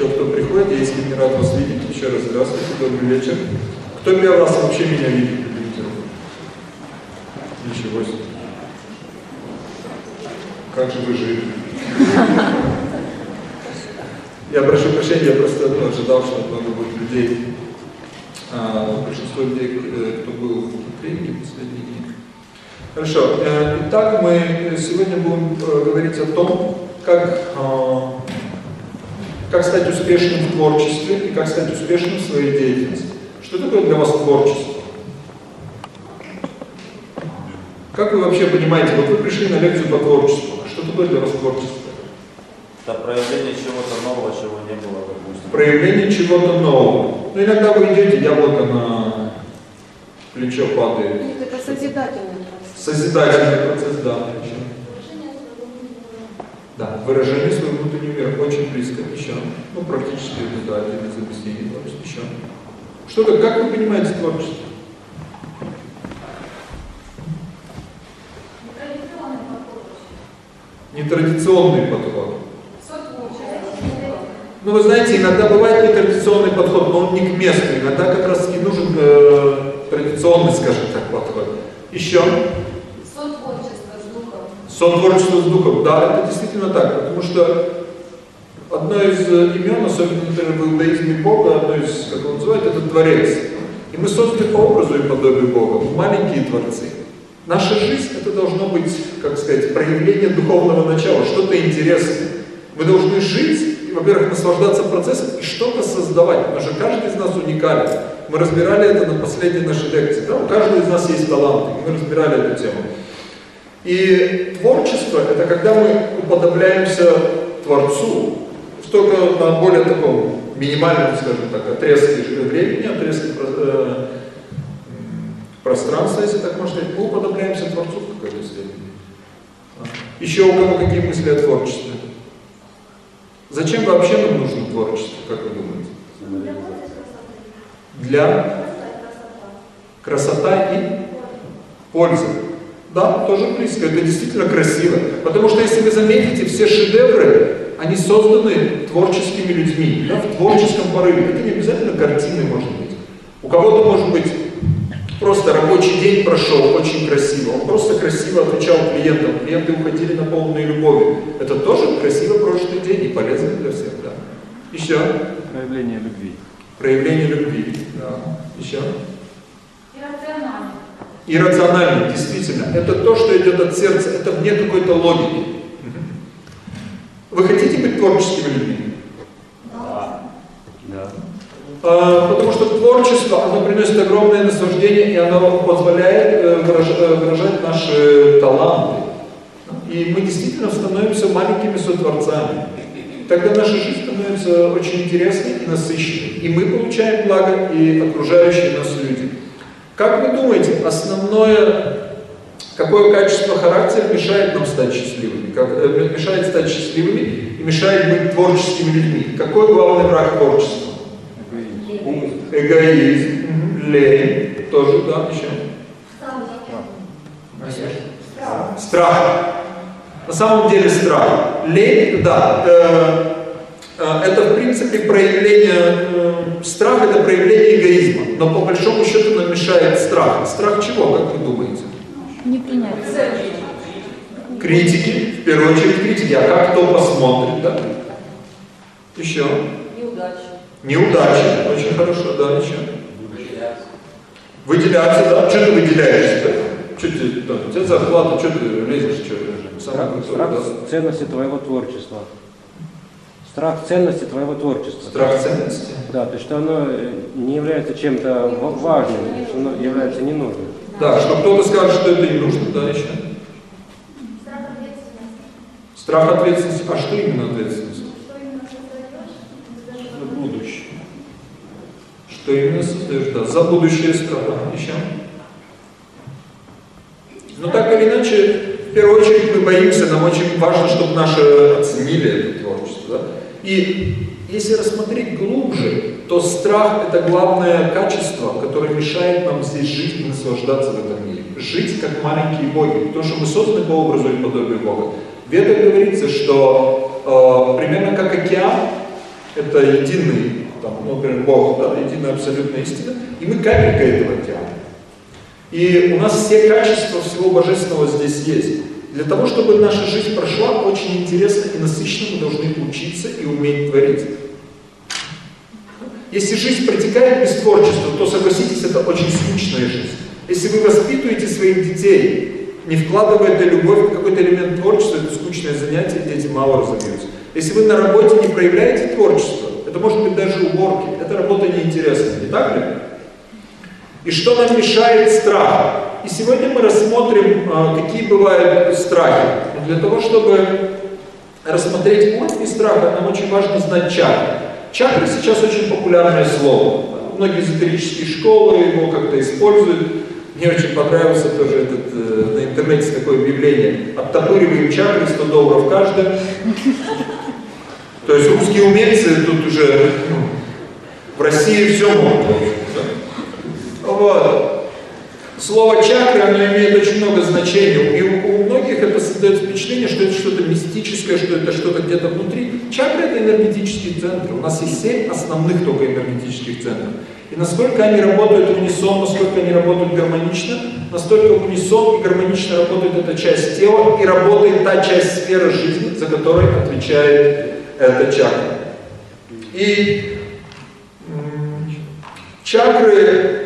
Еще кто приходит, я искренне рад вас видеть. Еще раз здравствуйте, добрый вечер. Кто первый раз вообще меня видит? Ничего себе. Как же вы жили? Я прошу прощения, я просто ну, ожидал, что много будет людей. А, большинство людей, э, кто был в тренинге последние дни. Хорошо. Э, итак, мы сегодня будем э, говорить о том, как, а, как стать успешным в творчестве и как стать успешным в своей деятельности. Что такое для вас творчество? Как вы вообще понимаете, вот вы пришли на лекцию по творчеству, а что такое для вас творчество? Это проявление чего-то нового, чего не было, допустим. Проявление чего-то нового. Ну, иногда вы идете, яблоко на плечо падает. Нет, это созидательный процесс. Созидательный процесс, да. Да, выражение своего внутреннего мира очень близко еще. Ну, практически это, да, один из объяснений творчества еще. Что то как вы понимаете творчество? Нетрадиционный подход. Ну, вы знаете, иногда бывает нетрадиционный подход, но он не к месту. Иногда как раз и нужен э, традиционный, скажем так, подход. Еще? Сотворчество с духом. Да, это действительно так, потому что одно из имен, особенно например, в иудаизме Бога, одно из, как он называет, это Творец. И мы созданы по образу и подобию Бога, маленькие творцы. Наша жизнь это должно быть, как сказать, проявление духовного начала, что-то интересное. Мы должны жить во-первых, наслаждаться процессом и что-то создавать, потому что каждый из нас уникален. Мы разбирали это на последней нашей лекции. Да? У каждого из нас есть таланты, и мы разбирали эту тему. И творчество – это когда мы уподобляемся Творцу, только на более таком минимальном, скажем так, отрезке времени, отрезке э, пространства, если так можно сказать, мы уподобляемся Творцу в какой-то степени. Еще у кого какие мысли о творчестве? Зачем вообще нам нужно творчество, как вы думаете? Для красота и польза. Да, тоже близко. Это действительно красиво. Потому что, если вы заметите, все шедевры, они созданы творческими людьми, да, в творческом порыве. Это не обязательно картины, может быть. У кого-то, может быть, просто рабочий день прошел очень красиво. Он просто красиво отвечал клиентам. Клиенты уходили на полную любовь. Это тоже красиво прожитый день и полезно для всех. Да. Еще? Проявление любви. Проявление любви. Да. Еще? Иррационально. Иррационально, действительно. Это то, что идет от сердца, это вне какой-то логики. Вы хотите быть творческими людьми? Да. Да. А, потому что творчество, оно приносит огромное наслаждение, и оно позволяет э, э, выражать наши таланты. И мы действительно становимся маленькими сотворцами. Тогда наша жизнь становится очень интересной и насыщенной. И мы получаем благо, и окружающие нас люди. Как вы думаете, основное, какое качество характера мешает нам стать счастливыми? Как, э, мешает стать счастливыми и мешает быть творческими людьми? Какой главный враг творчества? Эгоизм, лень, тоже, да, еще. Страх. На самом деле страх. Лень, да, э, это в принципе проявление, э, страх это проявление эгоизма, но по большому счету нам мешает страх. Страх чего, как вы думаете? Не принять. Критики, в первую очередь критики, а как кто посмотрит, да? Еще? Неудача. Неудачи, очень хорошо, да, еще. Выделяться, да? Что ты выделяешься? Что ты, да, у тебя зарплата, что ты лезешь, что самое Страх, крутое, страх да? ценности твоего творчества. Страх ценности твоего творчества. Страх ценности. Да, то есть что оно э, не является чем-то ва- важным, что оно является ненужным. Да, что кто-то скажет, что это не нужно, да, еще. Страх ответственности. Страх ответственности. А что именно ответственность? Что именно создаешь? За будущее. Что именно создаешь, да, за будущее страх. Еще. Но так или иначе, в первую очередь мы боимся, нам очень важно, чтобы наши оценили это творчество. И если рассмотреть глубже, то страх – это главное качество, которое мешает нам здесь жить и наслаждаться в этом мире. Жить как маленькие боги, потому что мы созданы по образу и подобию Бога. В Ведах говорится, что э, примерно как океан, это единый, там, ну, например, Бог, да, единая абсолютная истина, и мы капелька этого тела. И у нас все качества всего божественного здесь есть. Для того, чтобы наша жизнь прошла очень интересно и насыщенно, мы должны учиться и уметь творить. Если жизнь протекает без творчества, то, согласитесь, это очень скучная жизнь. Если вы воспитываете своих детей, не вкладывая эта любовь в какой-то элемент творчества, это скучное занятие, дети мало разовьются. Если вы на работе не проявляете творчество, это может быть даже уборки, эта работа неинтересна, не так ли? И что нам мешает страх? И сегодня мы рассмотрим, а, какие бывают страхи. Для того, чтобы рассмотреть уровни страха, нам очень важно знать чакры. Чакры сейчас очень популярное слово. Многие эзотерические школы его как-то используют. Мне очень понравился тоже этот, э, на интернете такое объявление. Оттопыриваем чакры, 100 долларов каждая. То есть русские умельцы тут уже ну, в России все могут. Вот. Слово чакры, оно имеет очень много значений. И у, у многих это создает впечатление, что это что-то мистическое, что это что-то где-то внутри. Чакры это энергетические центры. У нас есть семь основных только энергетических центров. И насколько они работают в унисон, насколько они работают гармонично, настолько в унисон и гармонично работает эта часть тела и работает та часть сферы жизни, за которой отвечает эта чакра. И чакры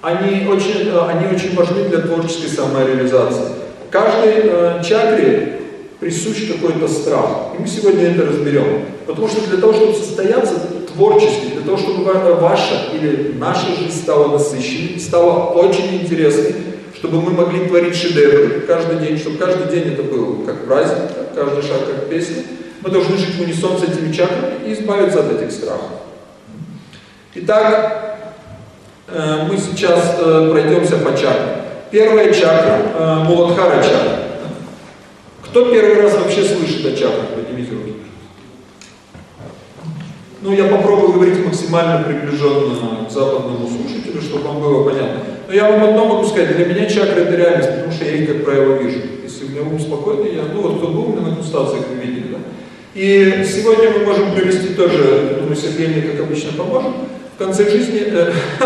они очень, э, они очень важны для творческой самореализации. Каждой э, чакре присущ какой-то страх. И мы сегодня это разберем. Потому что для того, чтобы состояться творчески, для того, чтобы ваша или наша жизнь стала насыщенной, стала очень интересной, чтобы мы могли творить шедевры каждый день, чтобы каждый день это был как праздник, каждый шаг как песня, мы должны жить в унисон с этими чакрами и избавиться от этих страхов. Итак, Э, мы сейчас э, пройдемся по чакрам. Первая чакра, э, Муладхара чакра. Кто первый раз вообще слышит о чакрах? Поднимите руки. Ну, я попробую говорить максимально приближенно к западному слушателю, чтобы вам было понятно. Но я вам одно могу сказать, для меня чакры это реальность, потому что я их, как правило, вижу. Если у меня ум спокойный, я, ну вот кто был у меня на консультациях, вы видели, да? И сегодня мы можем провести тоже, думаю, Сергей мне, как обычно, поможет, в конце жизни... Э,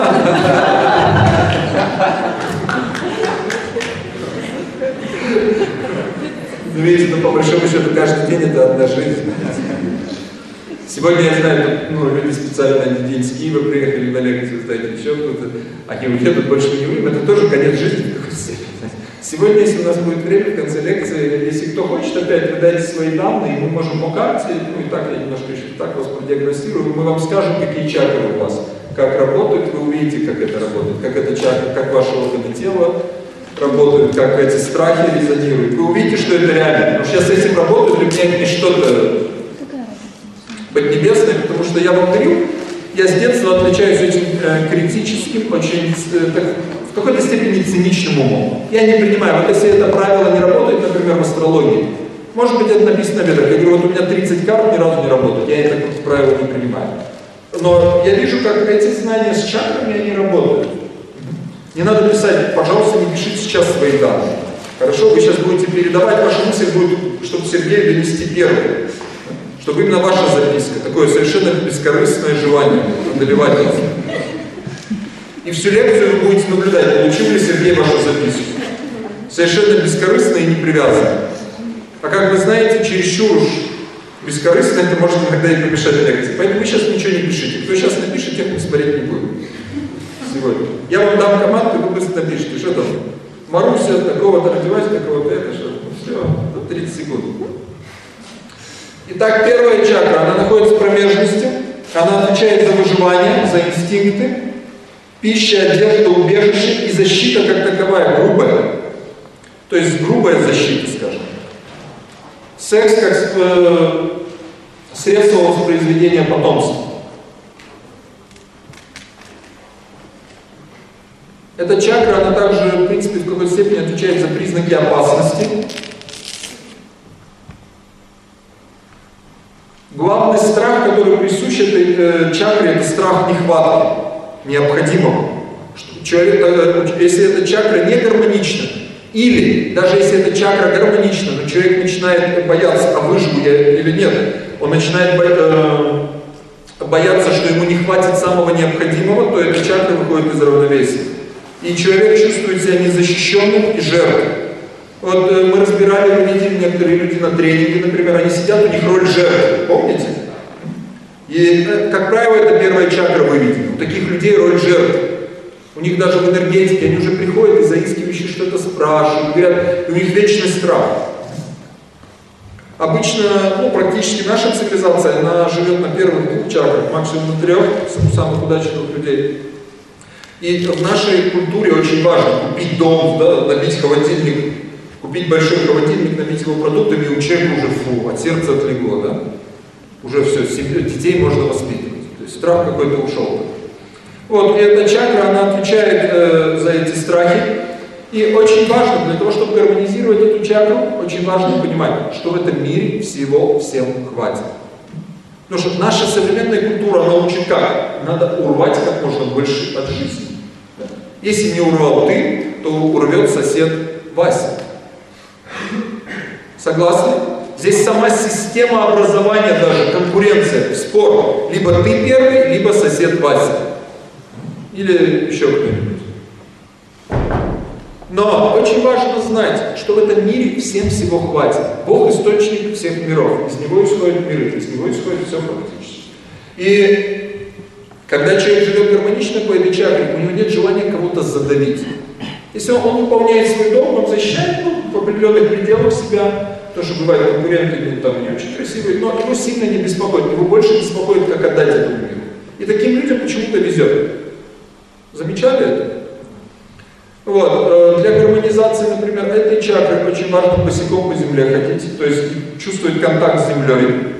ну, видите, ну, по большому счету, каждый день это одна жизнь. Сегодня, я знаю, ну, люди специально на день с Киева приехали на лекцию, знаете, еще кто-то, они уедут, больше не увидим, это тоже конец жизни в какой-то. Сегодня, если у нас будет время в конце лекции, если кто хочет, опять вы дайте свои данные, мы можем по карте, ну и так я немножко еще так вас продиагностирую, мы вам скажем, какие чакры у вас, как работают, вы увидите, как это работает, как это чакры, как ваши органы тела работают, как эти страхи резонируют. Вы увидите, что это реально. Потому что я с этим работаю, для меня не что-то поднебесное, потому что я вам говорю, я с детства отличаюсь очень э, критическим, очень э, так, в какой-то степени циничным умом. Я не принимаю, вот если это правило не работает, например, в астрологии, может быть, это написано в. Я говорю, вот у меня 30 карт ни разу не работают, я это как правило не принимаю. Но я вижу, как эти знания с чакрами, они работают. Не надо писать, пожалуйста, не пишите сейчас свои данные. Хорошо, вы сейчас будете передавать, ваша мысль будет, чтобы Сергей донести первый. Чтобы именно ваша записка, такое совершенно бескорыстное желание одолевать вас. И всю лекцию вы будете наблюдать, получил ли Сергей вашу записку. Совершенно бескорыстно и не привязано. А как вы знаете, чересчур уж бескорыстно это может иногда и помешать лекции. Поэтому вы сейчас ничего не пишите. Кто сейчас напишет, тех мы не будем. Сегодня. Я вам дам команду, вы быстро напишите. Что там? Маруся, такого-то родилась, такого-то это, что? Все, 30 секунд. Итак, первая чакра, она находится в промежности. Она отвечает за выживание, за инстинкты, Пища, одежда, убежище и защита как таковая, грубая. То есть грубая защита, скажем. Секс как э, средство воспроизведения потомства. Эта чакра, она также, в принципе, в какой-то степени отвечает за признаки опасности. Главный страх, который присущ этой э, чакре, это страх нехватки необходимого. Человек, э, если эта чакра не гармонична, или даже если эта чакра гармонична, но человек начинает бояться, а выживу я или нет, он начинает э, боятся, что ему не хватит самого необходимого, то эта чакра выходит из равновесия. И человек чувствует себя незащищенным и жертвой. Вот э, мы разбирали, вы видели, некоторые люди на тренинге, например, они сидят, у них роль жертвы, помните? И, как правило, это первая чакра выведена. У таких людей роль жертвы. У них даже в энергетике, они уже приходят и заискивающие что-то спрашивают, говорят, у них вечный страх. Обычно, ну, практически наша цивилизация, она живет на первых двух чакрах, максимум на трех, самых удачных людей. И в нашей культуре очень важно купить дом, да, набить холодильник, купить большой холодильник, набить его продуктами, и у человека уже фу, от сердца отлегло, да? Уже все, семью, детей можно воспитывать. То есть страх какой-то ушел. Вот, и эта чакра, она отвечает э, за эти страхи. И очень важно, для того, чтобы гармонизировать эту чакру, очень важно понимать, что в этом мире всего всем хватит. Потому что наша современная культура, она учит как? Надо урвать как можно больше от жизни. Если не урвал ты, то урвет сосед Вася. Согласны? Здесь сама система образования даже, конкуренция, спор. Либо ты первый, либо сосед Вася. Или еще кто-нибудь. Но очень важно знать, что в этом мире всем всего хватит. Бог источник всех миров. Из него исходят миры, из него исходит все фактически. И когда человек живет гармонично по этой у него нет желания кого-то задавить. Если он, он выполняет свой долг, он защищает ну, в определенных пределах себя, то, что бывает конкуренты, там не очень красивые, но его сильно не беспокоит, его больше беспокоит, как отдать этому миру. И таким людям почему-то везет. Замечали это? Вот, э, для гармонизации, например, этой чакры очень важно босиком по земле ходить, то есть чувствовать контакт с землей.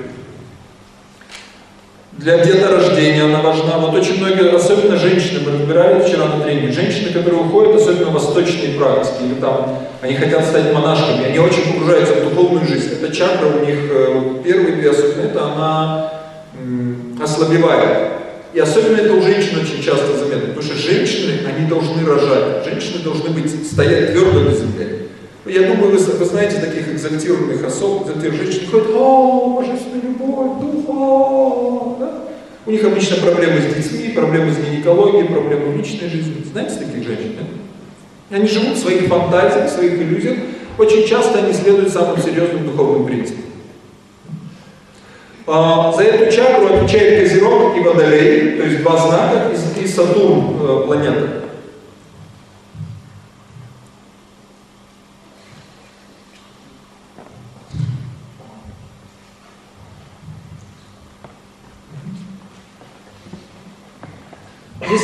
Для деторождения она важна. Вот очень многие, особенно женщины, мы разбирали вчера на тренинге, женщины, которые уходят, особенно восточные практики, или там, они хотят стать монашками, они очень погружаются в духовную жизнь. Эта чакра у них, э, первые две особенно, это она ослабевает. И особенно это у женщин очень часто заметно, потому что женщины, они должны рожать. Женщины должны быть, стоять твердо на земле. Я думаю, вы, вы знаете таких экзальтированных особ, экзальтированных женщин, ходят, о, божественная любовь, духа, да? У них обычно проблемы с детьми, проблемы с гинекологией, проблемы в личной жизни. Знаете таких женщин, да? Они живут в своих фантазиях, в своих иллюзиях. Очень часто они следуют самым серьезным духовным принципам. А, за эту чакру отвечает Козерог и Водолей, то есть два знака, и Сатурн э, планета.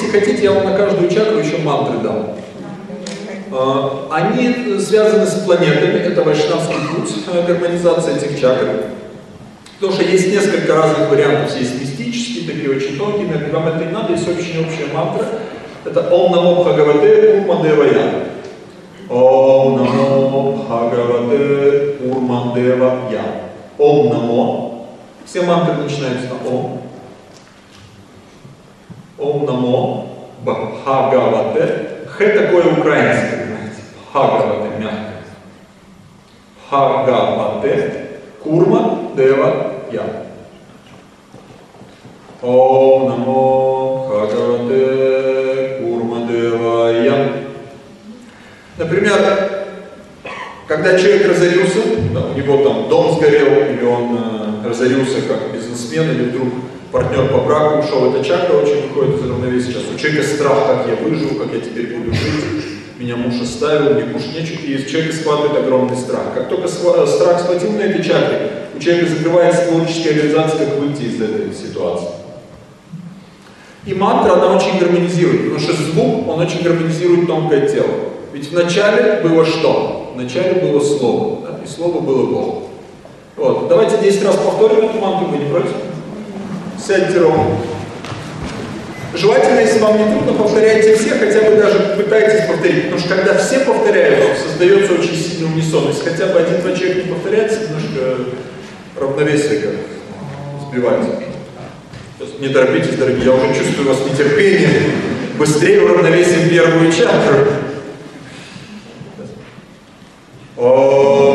Если хотите, я вам на каждую чакру еще мантры дам. А, они связаны с планетами, это вайшнавский путь, э, гармонизация этих чакр. Потому что есть несколько разных вариантов, есть мистические, такие очень тонкие, но вам это не надо, есть очень общая мантра. Это Ом Намо Бхагавате Урмадевая. Ом Намо Бхагавате Урмадевая. Ом Намо. Все мантры начинаются на Ом. Ом Намо Бхагавате. Х такое украинское, знаете. Бхагавате мягкое. Бхагавате. Курма Дева Я. Ом Намо Бхагавате Курма Дева Я. Например, когда человек разорился, да, у него там дом сгорел, или он э, разорился как бизнесмен, или вдруг партнер по браку ушел, эта чакра очень выходит из равновесия. Сейчас у человека страх, как я выживу, как я теперь буду жить, меня муж оставил, мне кушать нечего, и человек схватывает огромный страх. Как только страх схватил на этой чакре, у человека закрывается творческая реализация, как выйти из этой ситуации. И мантра, она очень гармонизирует, потому что звук, он очень гармонизирует тонкое тело. Ведь вначале было что? Вначале было слово, да? и слово было Бог. Вот. Давайте 10 раз повторим эту мантру, вы не против? Сядьте ровно. Желательно, если вам не трудно, повторяйте все, хотя бы даже пытайтесь повторить. Потому что когда все повторяют, создается очень сильная унисонность. Хотя бы один-два человека не повторяется, немножко равновесие как сбивается. Не торопитесь, дорогие, я уже чувствую вас нетерпение. Быстрее уравновесим первую чакру. Om Namo Bhagavate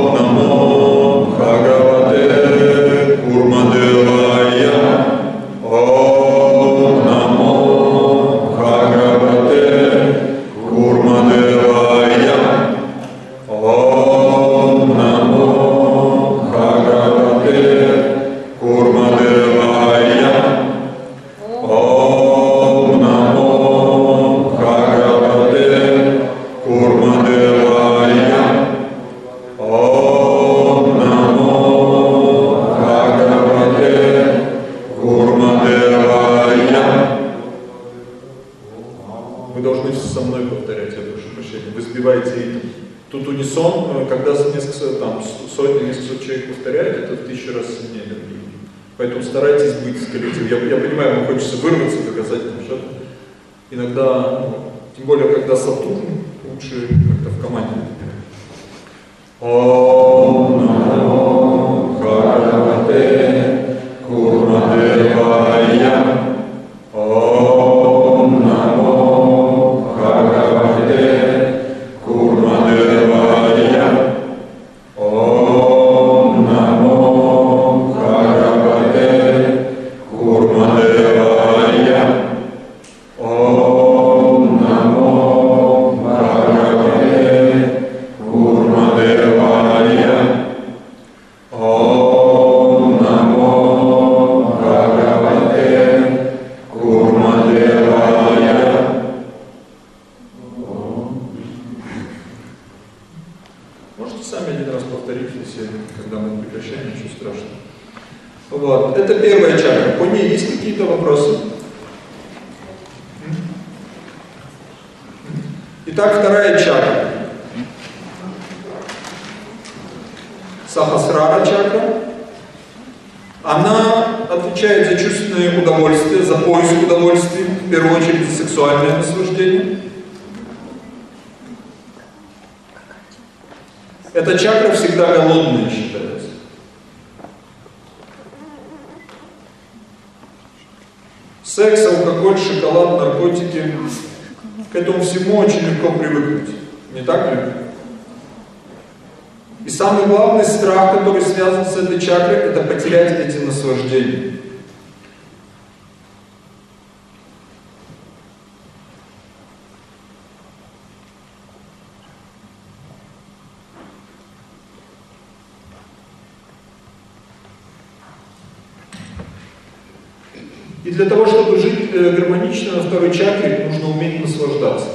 И для того, чтобы жить э, гармонично на второй чакре, нужно уметь наслаждаться.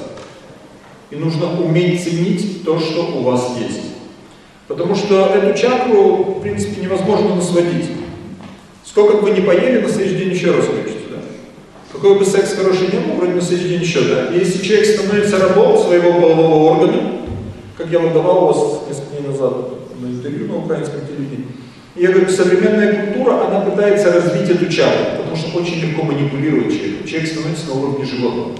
И нужно уметь ценить то, что у вас есть. Потому что эту чакру, в принципе, невозможно насладить. Сколько бы вы ни поели, на следующий день еще раз хочется, да? Какой бы секс хороший не был, вроде на следующий день еще, да? И если человек становится рабом своего полового органа, как я вот давал вас несколько дней назад на интервью на украинском телевидении, я говорю, современная культура, она пытается развить эту чакру, потому что очень легко манипулировать человеком. Человек становится на уровне животного.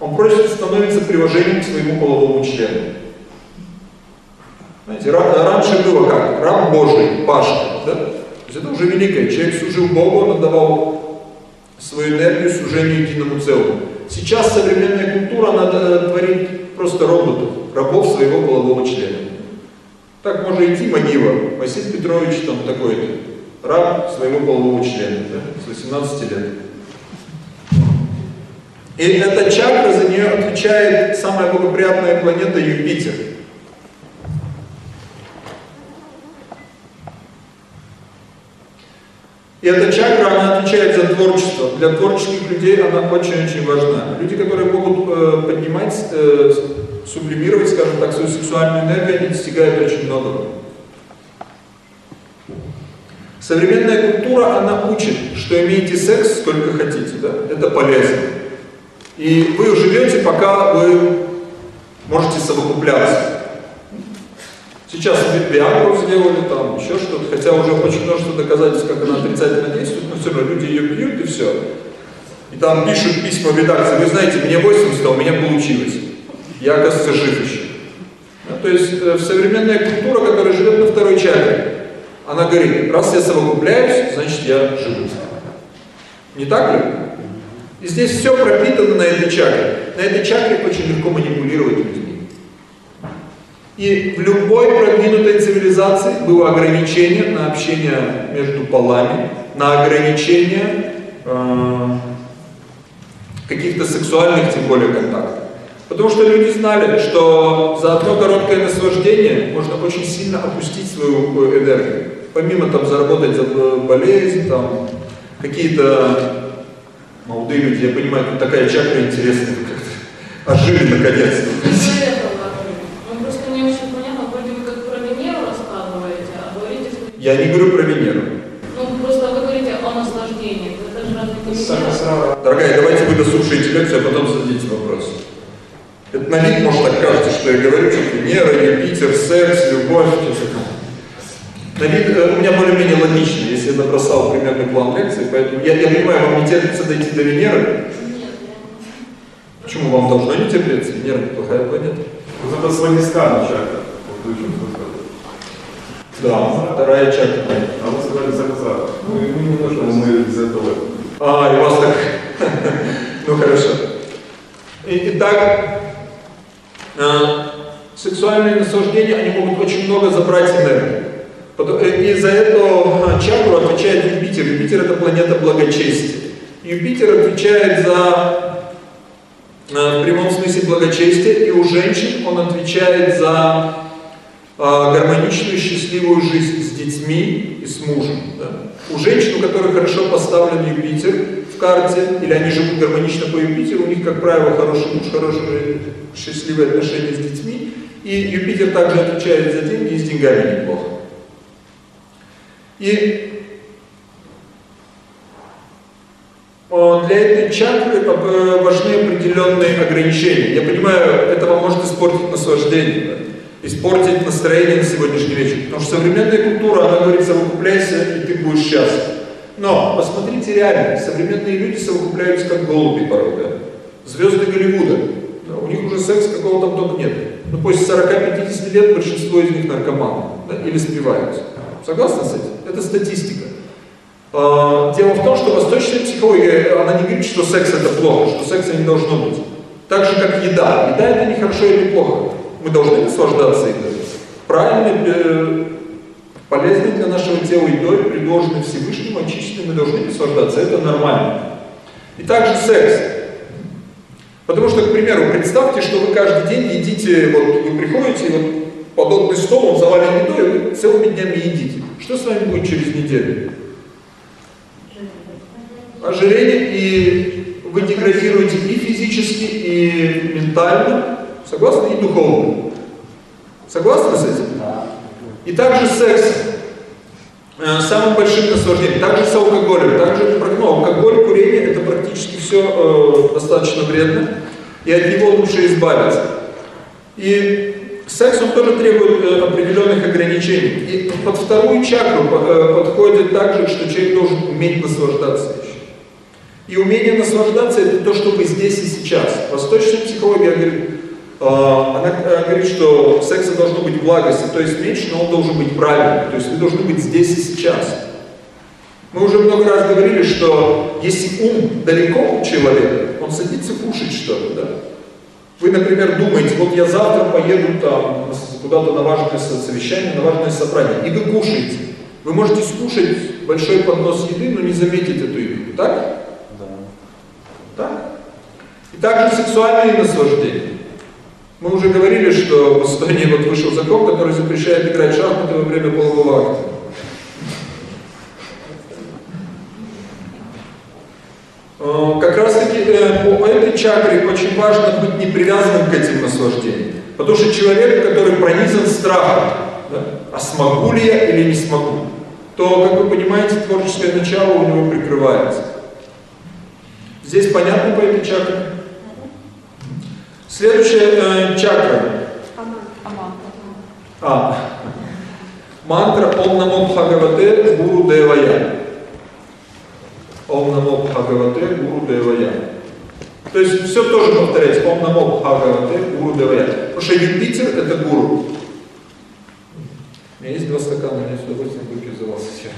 Он просто становится приложением к своему половому члену. Знаете, раньше было как? Раб Божий, Пашка, да? Это уже великое. Человек служил Богу, он отдавал свою энергию служению единому целому. Сейчас современная культура, она творит просто роботов, рабов своего полового члена. Так можно идти могила. Василий Петрович там такой-то, раб своего полового члена, да, с 18 лет. И эта чакра, за нее отвечает самая благоприятная планета Юпитер. И эта чакра, она отвечает за творчество. Для творческих людей она очень-очень важна. Люди, которые могут э, поднимать, э, сублимировать, скажем так, свою сексуальную энергию, они достигают очень многого. Современная культура, она учит, что имеете секс сколько хотите, да? Это полезно. И вы живете, пока вы можете совокупляться. Сейчас Виагру сделали, там еще что-то, хотя уже очень множество доказательств, как она отрицательно действует, но все равно люди ее пьют и все. И там пишут письма в редакции, вы знаете, мне 80, а у меня получилось. Я, оказывается, жив еще. Да, то есть э, современная культура, которая живет на второй чакре, она говорит, раз я совокупляюсь, значит я живу. Не так ли? И здесь все пропитано на этой чакре. На этой чакре очень легко манипулировать людьми. И в любой продвинутой цивилизации было ограничение на общение между полами, на ограничение э, каких-то сексуальных, тем более, контактов. Потому что люди знали, что за одно короткое наслаждение можно очень сильно опустить свою энергию. Помимо там заработать за болезнь, там какие-то молодые люди, я понимаю, тут такая чакра интересная, как-то ожили наконец-то. Я не говорю про Венеру. Ну, просто вы говорите о наслаждении. Это же разве не Венера? Дорогая, давайте вы дослушаете лекцию, а потом зададите вопрос. на вид может так кажется, что я говорю, что Венера, Юпитер, секс, любовь, вид э, у меня более-менее логично, если я набросал примерный план лекции, поэтому я, я понимаю, вам не терпится дойти до Венеры. Почему вам должно не терпеться? Венера неплохая планета. Вот это Сванискана чакра. Да, вторая чакра. А вы сказали Сахасрара. Ну, мы немножко мы из этого. А, и у вас так. ну хорошо. Итак, э, сексуальные наслаждения, они могут очень много забрать энергии. Э, И за эту э, чакру отвечает Юпитер. Юпитер это планета благочестия. Юпитер отвечает за э, в прямом смысле благочестие, и у женщин он отвечает за э, гармоничную, счастливую жизнь с детьми и с мужем. да. У женщин, у которых хорошо поставлен Юпитер в карте, или они живут гармонично по Юпитеру, у них, как правило, хороший муж, хорошие, счастливые отношения с детьми, и Юпитер также отвечает за деньги, и с деньгами неплохо. И для этой чакры э, важны определенные ограничения. Я понимаю, это вам может испортить наслаждение, да? испортить настроение на сегодняшний вечер. Потому что современная культура, она говорит, совокупляйся, и ты будешь счастлив. Но посмотрите реально, современные люди совокупляются как голуби порой, да? Звезды Голливуда. Да, у них уже секс какого там только нет. Но после 40-50 лет большинство из них наркоманы да, или спиваются. Согласны с этим? Это статистика. А, Дело в том, что восточная психология, она не говорит, что секс это плохо, что секса не должно быть. Так же, как еда. Еда это не хорошо или плохо. Мы должны наслаждаться едой. Правильно, э, полезной для нашего тела едой, предложенной Всевышнему, очищенной, мы должны наслаждаться. Это нормально. И также секс. Потому что, к примеру, представьте, что вы каждый день едите, вот вы приходите, вот подобный стол, он завален едой, и вы целыми днями едите. Что с вами будет через неделю? Ожирение, и вы деградируете и физически, и ментально, согласны, и духовно. Согласны с этим? И также секс э, самым большим наслаждением, также с алкоголем, также ну, алкоголь, курение, это практически все э, достаточно вредно, и от него лучше избавиться. И секс, он тоже требует э, определенных ограничений. И под вторую чакру э, подходит также, что человек должен уметь наслаждаться еще. И умение наслаждаться это то, что вы здесь и сейчас. Восточная психология говорит, э, она э, говорит, что секса должно быть благости, то есть меньше, но он должен быть правильным. То есть вы должны быть здесь и сейчас. Мы уже много раз говорили, что если ум далеко от человека, он садится кушать да? Вы, например, думаете, вот я завтра поеду там куда-то на важное совещание, на важное собрание, и вы кушаете. Вы можете скушать большой поднос еды, но не заметить эту еду, так? Да. Так? И также сексуальные наслаждения. Мы уже говорили, что в Эстонии вот вышел закон, который запрещает играть в шахматы во время полового акта. Как раз таки э, по этой чакре очень важно быть не привязанным к этим наслаждениям. Потому что человек, который пронизан страхом, да, а смогу ли я или не смогу, то, как вы понимаете, творческое начало у него прикрывается. Здесь понятно по этой чакре? Следующая э, чакра. А. Мантра Ом Намо Бхагавате Гуру Девая. Ом Намо Бхагавате Гуру Девая. То есть все тоже повторяется. Ом Намо Бхагавате Гуру Девая. Потому что Юпитер это гуру. У меня есть два стакана, я с удовольствием выпью за вас сейчас.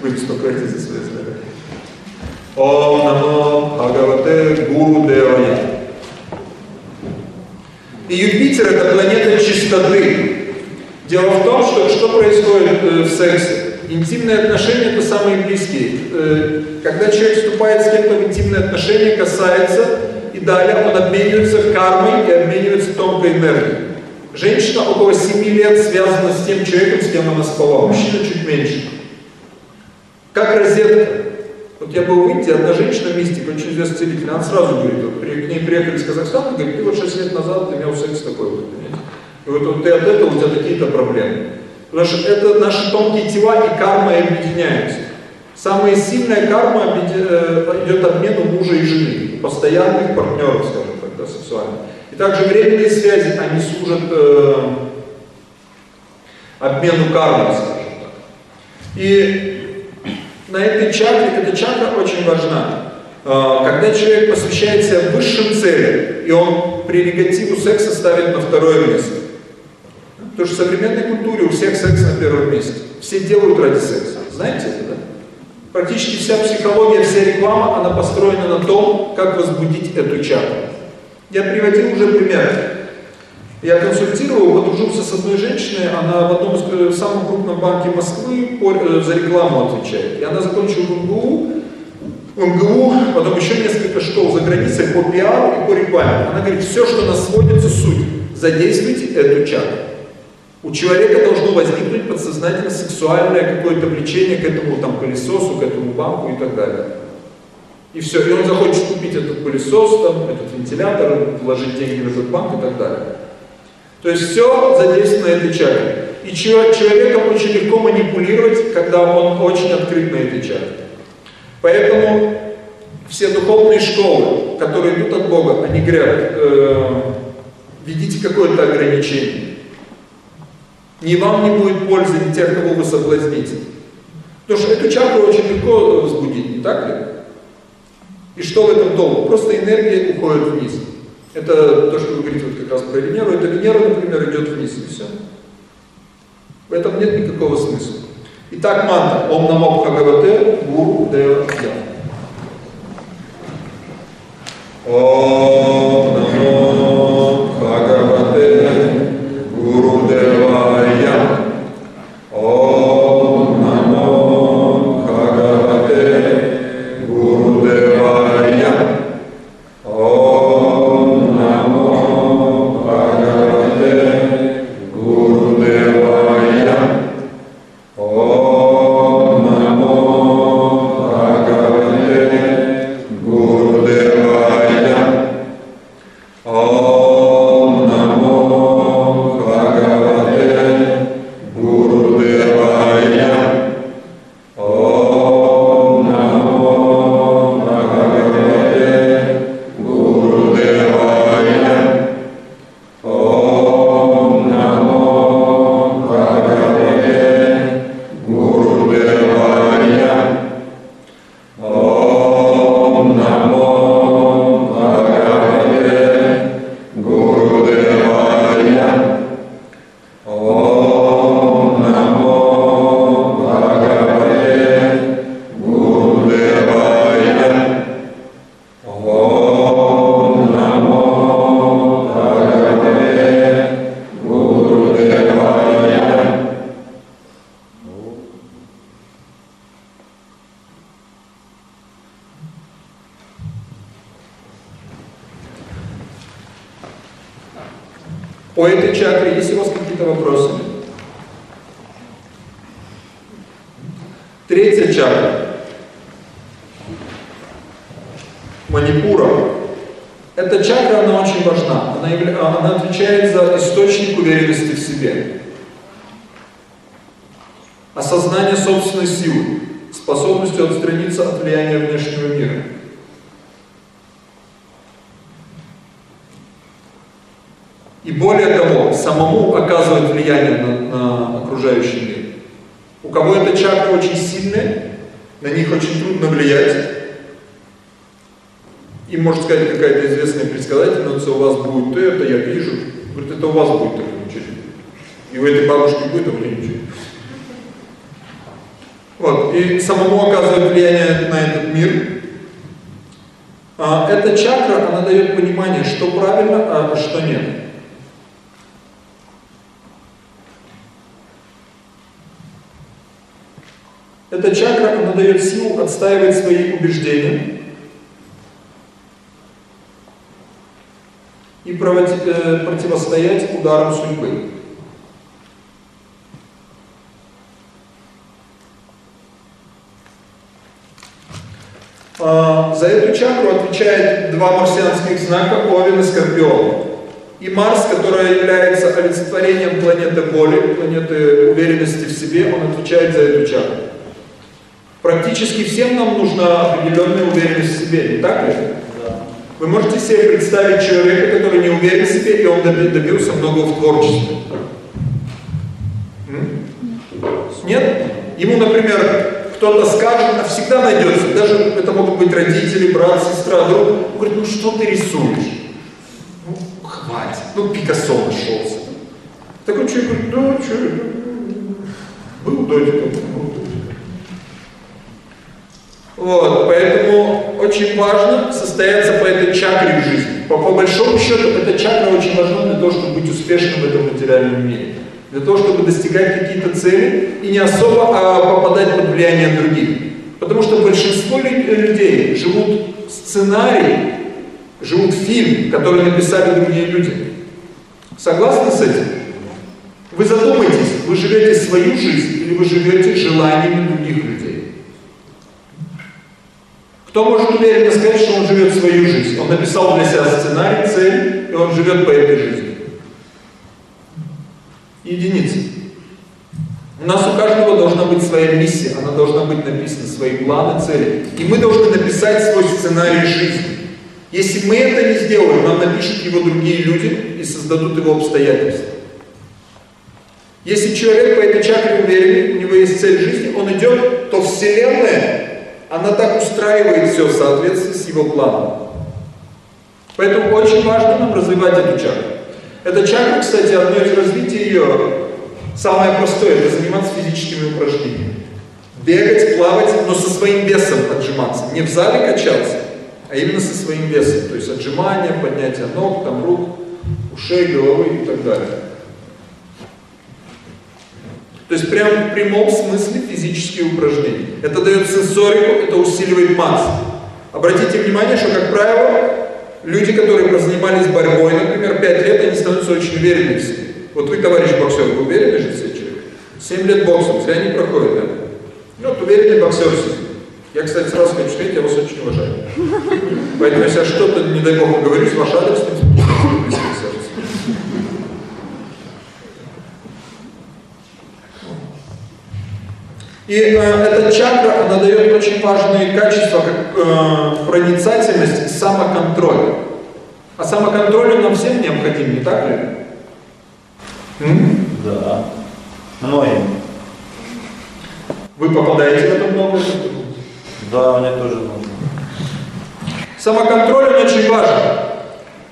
Вы беспокоитесь за свои здоровье. Ом Намо Бхагавате Гуру Девая. И Юпитер это планета чистоты. Дело в том, что что происходит э, в сексе? Интимные отношения это самые близкие. Э, когда человек вступает с кем-то в интимные отношения, касается, и далее он обменивается кармой и обменивается тонкой энергией. Женщина около 7 лет связана с тем человеком, с кем она спала, мужчина чуть меньше. Как розетка. Вот я был в Индии, одна женщина, мистик, очень известный целитель, она сразу говорит, к ней приехали из Казахстана, говорит, ты вот 6 лет назад имел секс такой вот, понимаете? И вот, вот ты от этого, у тебя такие-то проблемы. Потому что это наши тонкие тела и карма объединяются. Самая сильная карма э, идет обмену мужа и жены, постоянных партнеров, скажем так, да, сексуальных. И также временные связи, они служат э, обмену кармой, скажем так. И на этой чакре, эта чакра очень важна. Э, Когда человек посвящает себя высшим целям, и он прерогативу секса ставит на второе место. Потому что в современной культуре у всех секс на первом месте. Все делают ради секса. Знаете это, да? Практически вся психология, вся реклама, она построена на том, как возбудить эту чакру. Я приводил уже пример. Я консультировал, подружился с одной женщиной, она в одном из э, самых крупном банке Москвы э, за рекламу отвечает. И она закончила в МГУ, в МГУ, потом еще несколько школ за границей по пиару и по рекламе. Она говорит, все, что нас сводится, суть. Задействуйте эту чакру. У человека должно возникнуть подсознательно сексуальное какое-то влечение к этому там пылесосу, к этому банку и так далее. И все, и он захочет купить этот пылесос, там, этот вентилятор, вложить деньги в этот банк и так далее. То есть все задействовано этой чакре. И человеком очень легко манипулировать, когда он очень открыт на этой чакре. Поэтому все духовные школы, которые идут от Бога, они говорят, э, введите какое-то ограничение. Ни вам не будет пользы, ни тех, кого вы соблазните. Потому что эту чакру очень легко возбудить, не так ли? И что в этом толку? Просто энергия уходит вниз. Это то, что вы говорите вот как раз про Венеру. Это Венера, например, идет вниз, и все. В этом нет никакого смысла. Итак, мантра. Ом намо бхагавате гуру дева я. Ом намо бхагавате материальном мире. Для того, чтобы достигать какие-то цели и не особо а попадать под влияние других. Потому что большинство лю- людей живут сценарий, живут фильм, который написали другие люди. Согласны с этим? Вы задумайтесь, вы живете свою жизнь или вы живете желаниями других людей? Кто может уверенно сказать, что он живет свою жизнь? Он написал для себя сценарий, цель, и он живет по этой жизни. Единицы. У нас у каждого должна быть своя миссия, она должна быть написана, свои планы, цели. И мы должны написать свой сценарий жизни. Если мы это не сделаем, нам напишут его другие люди и создадут его обстоятельства. Если человек по этой чакре уверен, у него есть цель жизни, он идет, то Вселенная, она так устраивает все в соответствии с его планом. Поэтому очень важно нам развивать эту чакру. Эта чакра, кстати, одно из развития ее, самое простое, это заниматься физическими упражнениями. Бегать, плавать, но со своим весом отжиматься. Не в зале качаться, а именно со своим весом. То есть отжимания, поднятие ног, там, рук, ушей, головы и так далее. То есть прямо в прямом смысле физические упражнения. Это дает сенсорику, это усиливает массу. Обратите внимание, что, как правило, люди, которые позанимались борьбой, например, 5 лет, они становятся очень уверенными в себе. Вот вы, товарищ боксер, вы уверены же в себе человек? 7 лет боксом, зря не проходит, да? Ну, вот уверенный боксер. Я, кстати, сразу хочу сказать, я вас очень уважаю. Поэтому, если я что-то, не дай бог, говорю с ваш адрес, И э, эта чакра, она дает очень важные качества, как э, проницательность и самоконтроль. А самоконтроль нам всем необходим, не так ли? М? Да. Многим. Вы попадаете в это много? Да, мне тоже нужно. Самоконтроль он очень важен.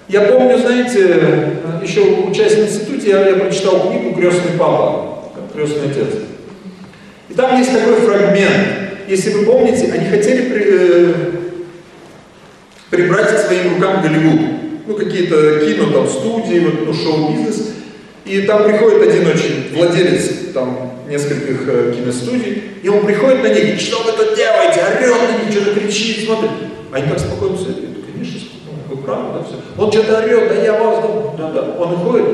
Я помню, знаете, еще учась в институте, я, я прочитал книгу «Крестный папа», «Крестный отец». И там есть такой фрагмент. Если вы помните, они хотели при, э, прибрать к своим рукам Голливуд. Ну, какие-то кино, там, студии, вот, ну, шоу-бизнес. И там приходит один очень владелец там нескольких э, киностудий, и он приходит на них, что вы тут делаете, орет на них, что-то кричит, смотрит. Они так спокойно сидят, конечно, спокойно, вы правы, да, все. Он что-то орет, да я вас, да, да, да. Он уходит,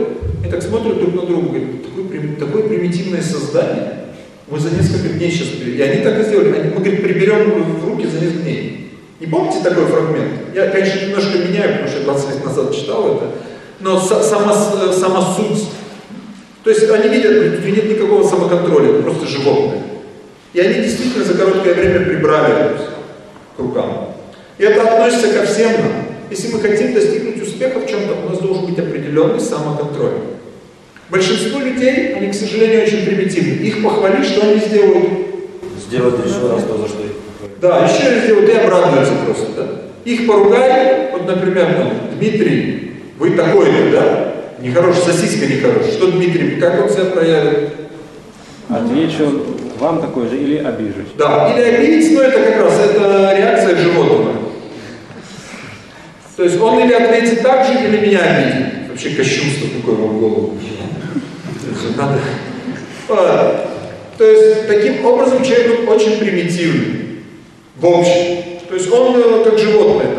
и так смотрят друг на друга, говорит, такое, такое примитивное создание, мы за несколько дней сейчас, при- и они так и сделали, они, мы, говорит, приберем в руки за несколько дней. Не помните такой фрагмент? Я, конечно, немножко меняю, потому что я 20 лет назад читал это, но са- сама, с- сама суть. То есть они видят, тут нет никакого самоконтроля, это просто животное. И они действительно за короткое время прибрали к рукам. И это относится ко всем нам. Если мы хотим достигнуть успеха в чем-то, у нас должен быть определенный самоконтроль. Большинство людей, они, к сожалению, очень примитивны. Их похвалить, что они сделают? Сделать еще раз то, за что их. Да, еще раз сделают и обрадуются просто, да? Их поругали, вот, например, там, Дмитрий, вы такой-то, да? Нехороший, сосиска нехорошая. Что Дмитрий, как он себя проявит? Отвечу вам такой же или обижусь. Да, или обидеть, но это как раз, это реакция животного. То есть он или ответит так же, или меня обидит. Вообще кощунство такое вам в голову. Надо. А, То есть таким образом человек очень примитивный. В общем. То есть он э, как животное.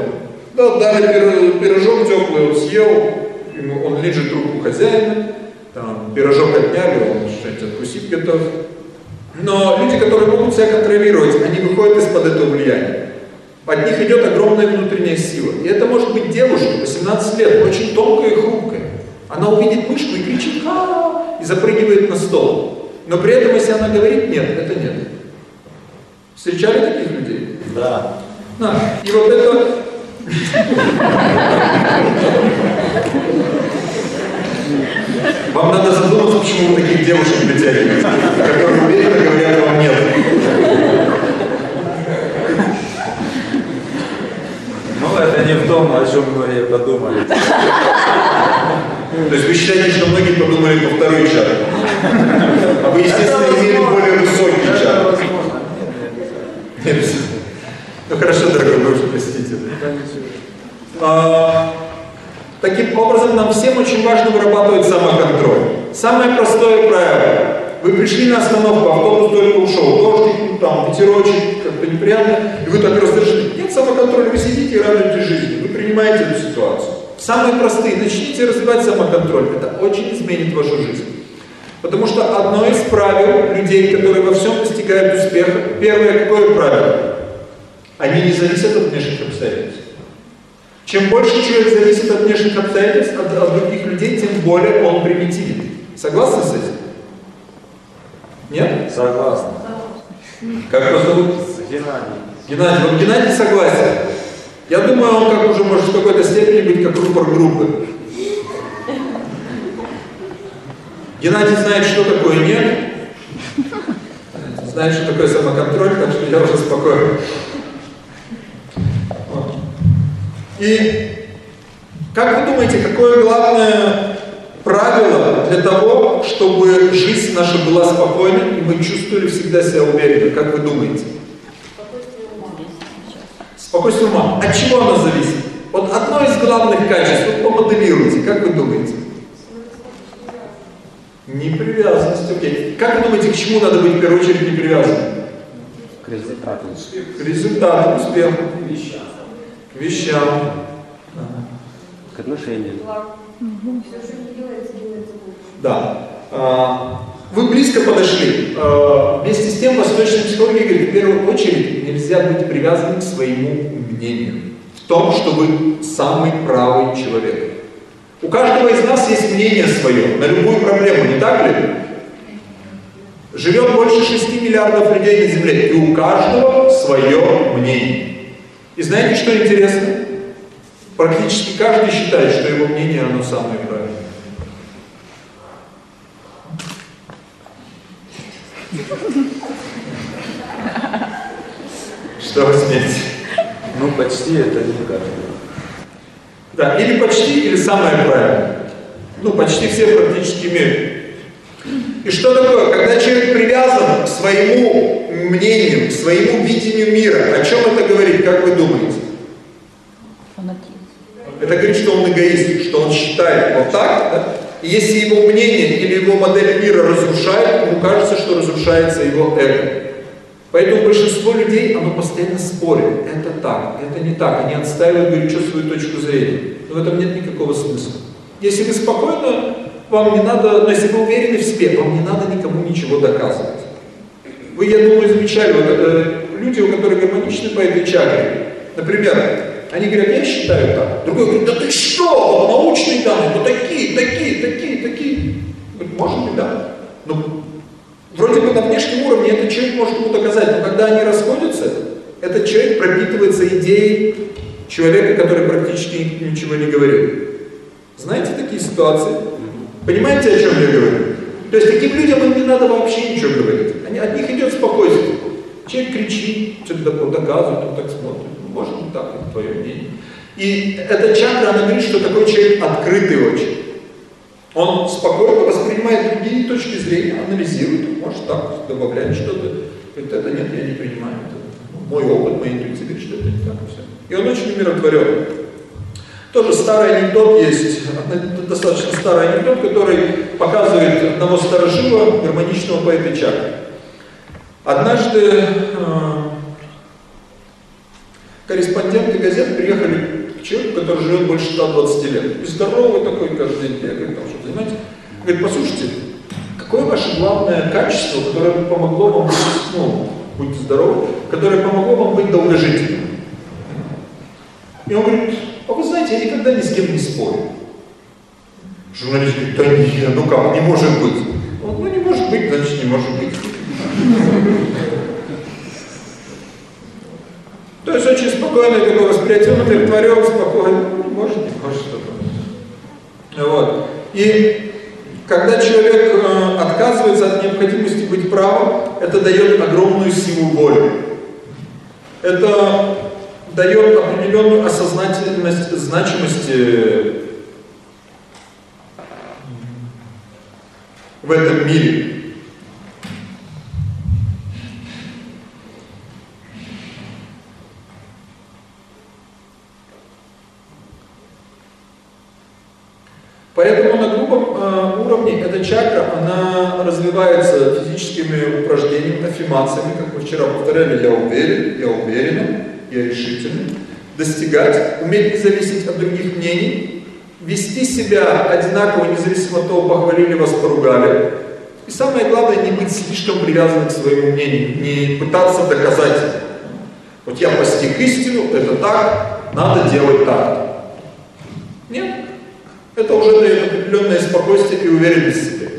Да, дали пир- пирожок теплый, он съел, ему, он лежит руку хозяина, там, пирожок отняли, он что-нибудь откусить готов. Но люди, которые могут себя контролировать, они выходят из-под этого влияния. От них идет огромная внутренняя сила. И это может быть девушка, 18 лет, очень тонкая и хрупкая. Она увидит мышку и кричит «Ха!» и запрыгивает на стол. Но при этом, если она говорит «нет», это нет. Встречали таких людей? Да. Да. И вот это... Вам надо задуматься, почему вы таких девушек притягиваете, которые уверенно говорят вам нет. Ну, это не в том, о чем многие подумали. То есть вы считаете, что многие подумали по второй чар? А вы, естественно, имели более высокий чар. Ну хорошо, дорогой, уже простите. А, таким образом, нам всем очень важно вырабатывать самоконтроль. Самое простое правило. Вы пришли на остановку, автобус только ушел, дождик, ну, там, ветерочек, как-то неприятно, и вы так раздражены. Нет самоконтроля, вы сидите и радуетесь жизни, вы принимаете эту ситуацию. Самые простые, начните развивать самоконтроль, это очень изменит вашу жизнь. Потому что одно из правил людей, которые во всем достигают успеха, первое какое правило? Они не зависят от внешних обстоятельств. Чем больше человек зависит от внешних обстоятельств, от, от других людей, тем более он примитивен. Согласны с этим? Нет? Согласен. Как его зовут? Геннадий. Геннадий. Вот Геннадий согласен. Я думаю, он как уже может в какой-то степени быть как рупор группы. Геннадий знает, что такое нет. Знает, что такое самоконтроль, так что я уже спокоен. Вот. И как вы думаете, какое главное правило для того, чтобы жизнь наша была спокойной, и мы чувствовали всегда себя уверенно? Как вы думаете? Спокойствие ума. От чего оно зависит? Вот одно из главных качеств, вот помоделируйте, как вы думаете? Непривязанность, окей. Как вы думаете, к чему надо быть в первую очередь не привязанным? К результату. К результату, успеху. К вещам. К отношениям. Да. А, Вы близко подошли. А, Вместе с тем восточная психология говорит, в первую очередь нельзя быть привязанным к своему мнению. В том, что вы самый правый человек. У каждого из нас есть мнение свое на любую проблему, не так ли? Живет больше 6 миллиардов людей на Земле, и у каждого свое мнение. И знаете, что интересно? Практически каждый считает, что его мнение, оно самое правильное. Что вы смеете? Ну, почти это не каждый. Да, или почти, или самое правильное. Ну, почти все практически имеют. И что такое? Когда человек привязан к своему мнению, к своему видению мира, о чем это говорит, как вы думаете? Это говорит, что он эгоист, что он считает вот так, да? И если его мнение или его модель мира разрушает, ему кажется, что разрушается его эго. Поэтому большинство людей, оно постоянно спорит. Это так, это не так. Они отстаивают горячо свою точку зрения. Но в этом нет никакого смысла. Если вы спокойно, вам не надо, но если вы уверены в себе, вам не надо никому ничего доказывать. Вы, я думаю, замечали, вот, э, люди, у которых гармоничны по этой чакре, например, они говорят, я считаю так. Другой говорит, да ты что, вот научные данные, вот такие, такие, такие, такие. Говорит, может быть, да. Но вроде бы на внешнем уровне этот человек может ему доказать, но когда они расходятся, этот человек пропитывается идеей человека, который практически ничего не говорил. Знаете такие ситуации? Понимаете, о чем я говорю? То есть таким людям им не надо вообще ничего говорить. Они, от них идет спокойствие. Человек кричит, что-то доказывает, он так смотрит. Ну, может не так, это твое мнение. И эта чакра, она говорит, что такой человек открытый очень. Он спокойно воспринимает другие точки зрения, анализирует, может так добавлять что-то. Говорит, это нет, я не принимаю. Это мой опыт, моя интуиция говорит, что это не так и все. И он очень умиротворен. Тоже старый анекдот есть, достаточно старый анекдот, который показывает одного старожила, гармоничного по этой чакре. Однажды э, корреспонденты газет приехали к человеку, который живет больше 120 лет. И здоровый такой, каждый день бегает, там что-то занимается. Говорит, послушайте, какое ваше главное качество, которое помогло вам быть, ну, будьте здоровы, которое помогло вам быть долгожителем? И он говорит, а вы знаете, я никогда ни с кем не спорю. Журналист говорит, да нет, ну как, не может быть. Он, ну не может быть, значит не может быть. спокойное такое восприятие, он умиротворен, спокойно, ну, может, не может что-то. Вот. И когда человек э, отказывается от необходимости быть правым, это дает огромную силу воли. Это дает определенную осознательность значимости в этом мире. Поэтому на грубом э, уровне эта чакра, она развивается физическими упражнениями, аффирмациями, как мы вчера повторяли, я уверен, я уверен, я решительный. Достигать, уметь не зависеть от других мнений, вести себя одинаково, независимо от того, похвалили вас, поругали. И самое главное, не быть слишком привязанным к своему мнению, не пытаться доказать. Вот я постиг истину, это так, надо делать так. Нет, это уже дает определенное спокойствие и уверенность в себе.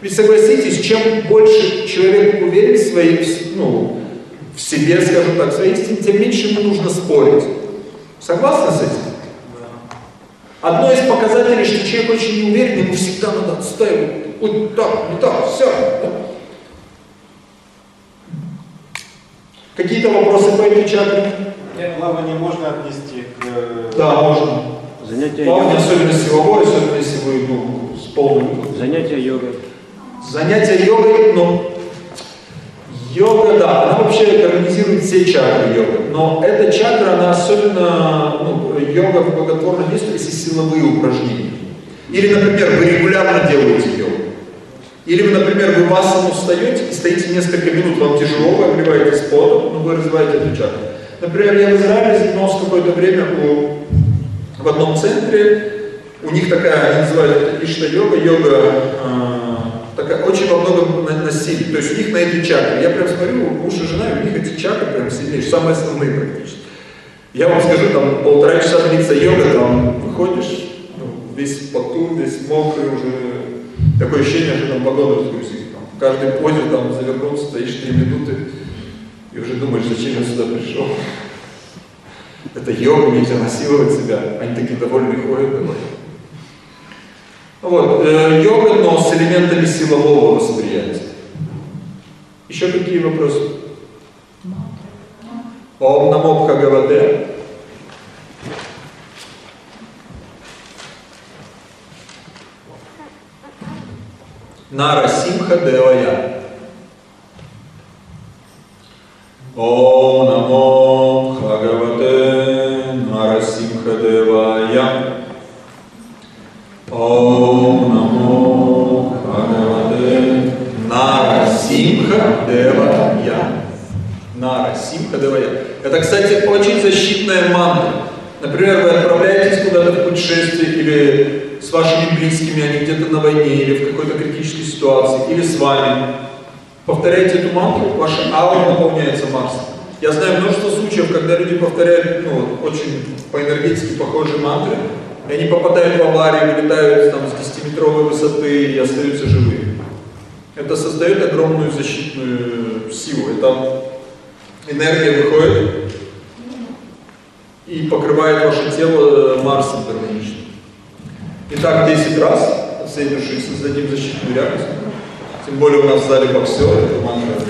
Ведь согласитесь, чем больше человек уверен в, своей, ну, в себе, скажем так, в своей истине, тем меньше ему нужно спорить. Согласны с этим? Одно из показателей, что человек очень не уверен, ему всегда надо отстаивать. Вот так, не так, все. Какие-то вопросы по этой чакре? Плавание можно отнести к... э, Да, можно. Занятия Плавание, йогой. особенно силовое, особенно если вы ну, с полным Занятия йогой. Занятие йогой, ну, йога, да, она вообще гармонизирует все чакры йога, но эта чакра, она особенно, ну, йога в благотворном действии, если силовые упражнения. Или, например, вы регулярно делаете йогу. Или например, вы в асану встаете и стоите несколько минут, вам тяжело, вы обливаетесь потом, но вы развиваете эту чакру. Например, я в Израиле занимался какое-то время у, в одном центре, у них такая, они называют это ишта-йога, йога, э, такая, очень во многом на, на силе. То есть у них на эти чакры. Я прям смотрю, муж и жена, у них эти чакры прям сильнейшие, самые основные практически. Я вам скажу, там полтора часа длится йога, там выходишь, ну, весь поту, весь мокрый уже, такое ощущение, что там погода сгрузит. Там, в каждой позе там завернулся, стоишь три минуты и уже думаешь, зачем я сюда пришел. Это йога, нельзя насиловать себя. Они такие довольные ходят. Такой. Вот, э, йога, но с элементами силового восприятия. Еще какие вопросы? Ом намо Бхагавате. Нара Симха Девая. Ом намо Бхагавате Нара Симха Девая. Ом намо Бхагавате Нарасимха Девая. Нарасимха Девая. Это, кстати, очень защитная мантра. Например, вы отправляетесь куда-то в путешествие или с вашими близкими, они где-то на войне или в какой-то критической ситуации, или с вами. Повторяйте эту мантру, ваша аура наполняется Марсом. Я знаю множество случаев, когда люди повторяют ну, очень по энергетике похожие мантры, и они попадают в аварии, вылетают там, с 10-метровой высоты и остаются живыми. Это создает огромную защитную силу. Это энергия выходит и покрывает ваше тело Марсом гармонично. Итак, 10 раз, оценившись, создадим защитную реакцию. Тем более у нас в зале боксеры, это мантра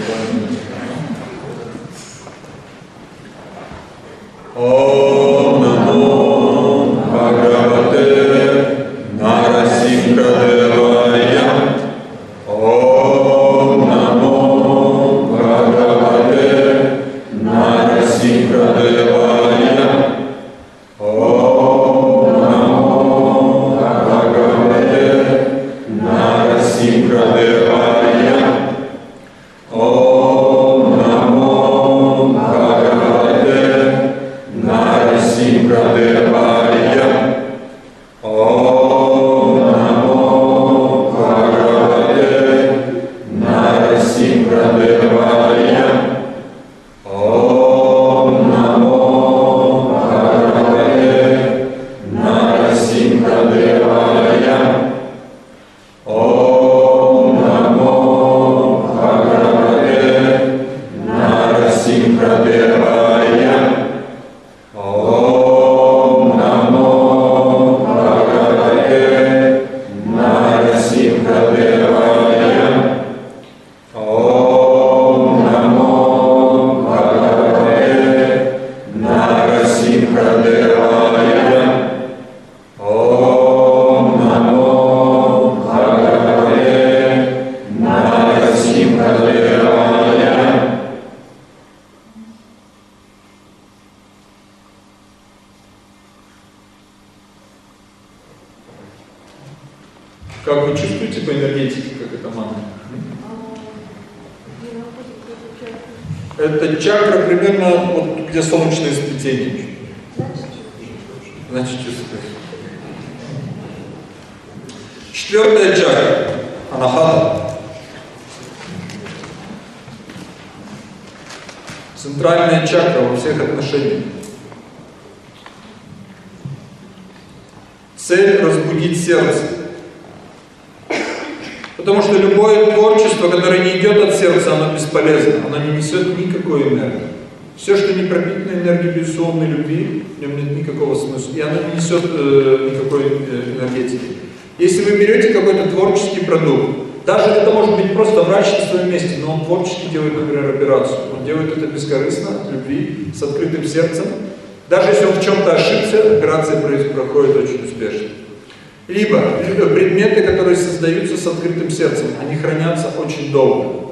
с открытым сердцем, они хранятся очень долго.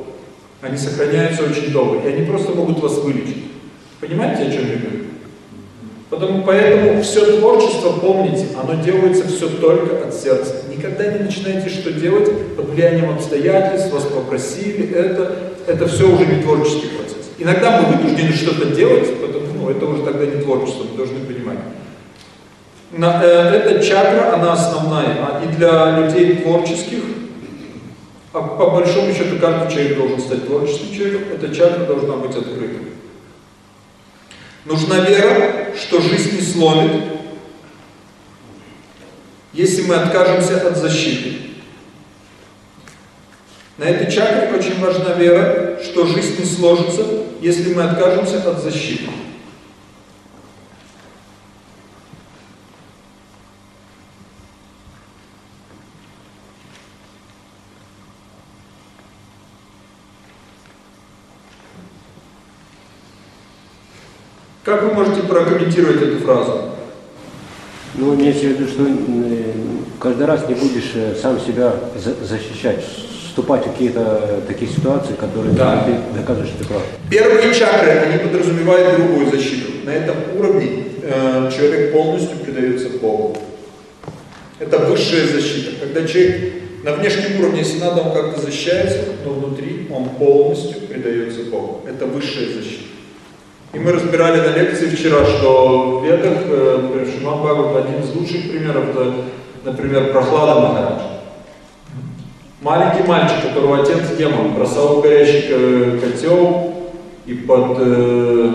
Они сохраняются очень долго, и они просто могут вас вылечить. Понимаете, о чем я говорю? Потому, поэтому все творчество, помните, оно делается все только от сердца. Никогда не начинайте что делать под влиянием обстоятельств, вас попросили, это, это все уже не творческий процесс. Иногда мы вынуждены что-то делать, потому, ну, это уже тогда не творчество, мы должны понимать. На, э, эта чакра, она основная, а и для людей творческих, по большому счету каждый человек должен стать творческим человеком, эта чакра должна быть открыта. Нужна вера, что жизнь не сломит, если мы откажемся от защиты. На этой чакре очень важна вера, что жизнь не сложится, если мы откажемся от защиты. Как вы можете прокомментировать эту фразу? Ну, имеется в виду, что э, каждый раз не будешь э, сам себя защищать, вступать в какие-то э, такие ситуации, которые да. ты доказываешь, что ты прав. Первые чакры, они подразумевают другую защиту. На этом уровне э, человек полностью предается Богу. Это высшая защита. Когда человек на внешнем уровне, если надо, он как-то защищается, но внутри он полностью предается Богу. Это высшая защита. И мы разбирали на лекции вчера, что в Ведах, э, Шиман Бхагават, один из лучших примеров, это, например, Прохлада Махарадж. Маленький мальчик, которого отец демон бросал в горящий котел и под, э,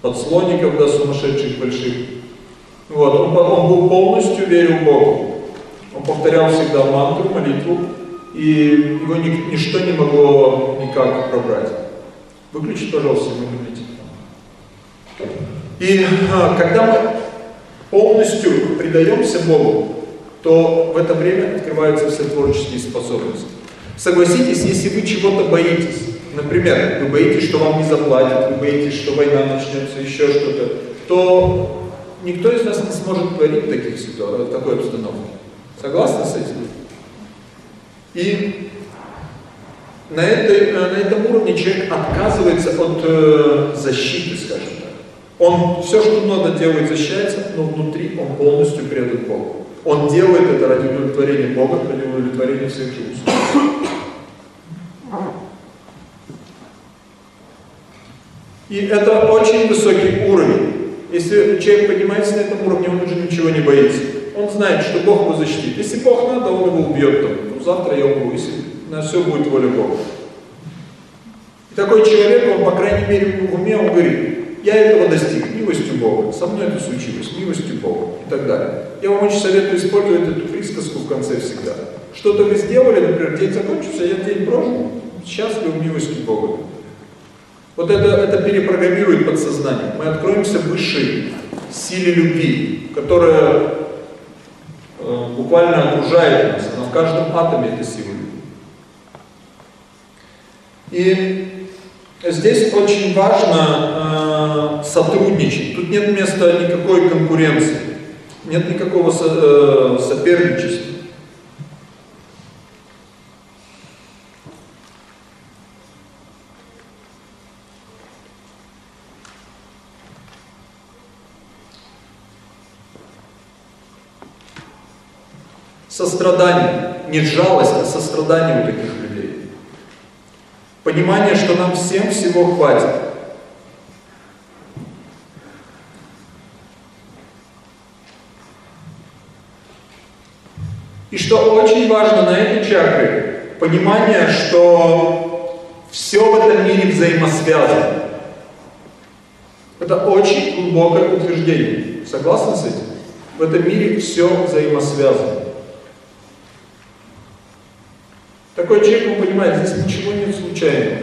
под слоников, да, сумасшедших больших. Вот, он, он был полностью верил Богу. Он повторял всегда мантру, молитву, и его ни, ничто не могло никак пробрать. Выключи, пожалуйста, мобильный И а, когда мы полностью предаемся Богу, то в это время открываются все творческие способности. Согласитесь, если вы чего-то боитесь, например, вы боитесь, что вам не заплатят, вы боитесь, что война начнется, еще что-то, то никто из нас не сможет творить таких ситуациях, в такой обстановке. Согласны с этим? И на, этой, на этом уровне человек отказывается от э, защиты, скажем. Он все, что надо делает, защищается, но внутри он полностью предан Богу. Он делает это ради удовлетворения Бога, ради удовлетворения всех же И это очень высокий уровень. Если человек поднимается на этом уровне, он уже ничего не боится. Он знает, что Бог его защитит. Если Бог надо, он его убьет. Там. Ну, завтра я умру. Если на все будет воля Бога. И такой человек, он, по крайней мере, в уме, он говорит, я этого достиг милостью Бога, со мной это случилось милостью Бога и так далее. Я вам очень советую использовать эту присказку в конце всегда. Что-то вы сделали, например, день закончился, я день прожил, счастлив милостью Бога. Вот это, это перепрограммирует подсознание. Мы откроемся высшей силе любви, которая э, буквально окружает нас, она в каждом атоме этой силы и здесь очень важно э, сотрудничать. Тут нет места никакой конкуренции, нет никакого со, э, соперничества. Сострадание, не жалость, а сострадание у таких людей. Понимание, что нам всем всего хватит. И что очень важно на этой чакре, понимание, что все в этом мире взаимосвязано. Это очень глубокое утверждение. Согласны с этим? В этом мире все взаимосвязано. Такой человек, он понимает, здесь ничего нет случайного.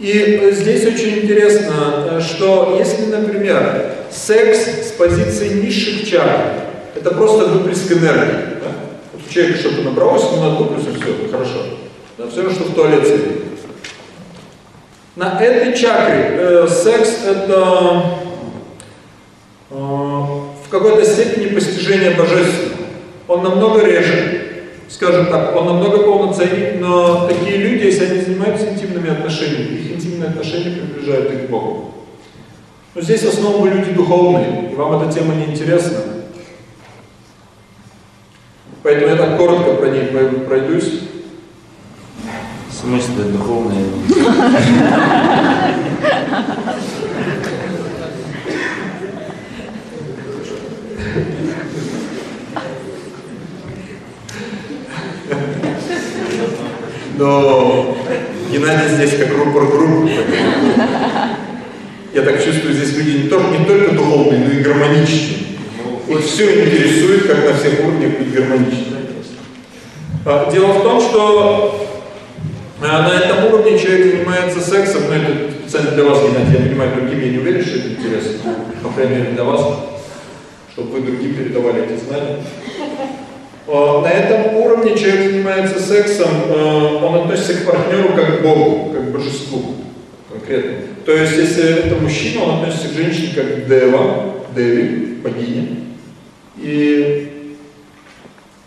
И здесь очень интересно, что если, например, секс с позиции низших чакр, это просто выплеск энергии. Да? Вот у человека что-то набралось, ему надо выплеснуть, все, хорошо. Да, все что в туалет сидит. На этой чакре э, секс это э, в какой-то степени постижение божественного. Он намного реже, скажем так, он намного полноценнее, но такие люди, если они занимаются интимными отношениями, их интимные отношения приближают их к Богу. Но здесь в основном вы люди духовные, и вам эта тема не интересна. Поэтому я так коротко про ней пройдусь. В смысле духовные? Но Геннадий здесь как рупор группы. Я так чувствую, здесь люди не, только, не только духовные, но и гармоничные. Их все интересует, как на всех уровнях быть гармоничным. А, дело в том, что а, на этом уровне человек занимается сексом, но это специально для вас, Геннадий, я понимаю, другим я не уверен, что это интересно, по крайней мере для вас, чтобы вы другим передавали эти знания. А, на этом уровне человек занимается сексом, он относится к партнеру как к Богу, как к божеству конкретно. То есть, если это мужчина, он относится к женщине как к Дева, Деви, богине. И,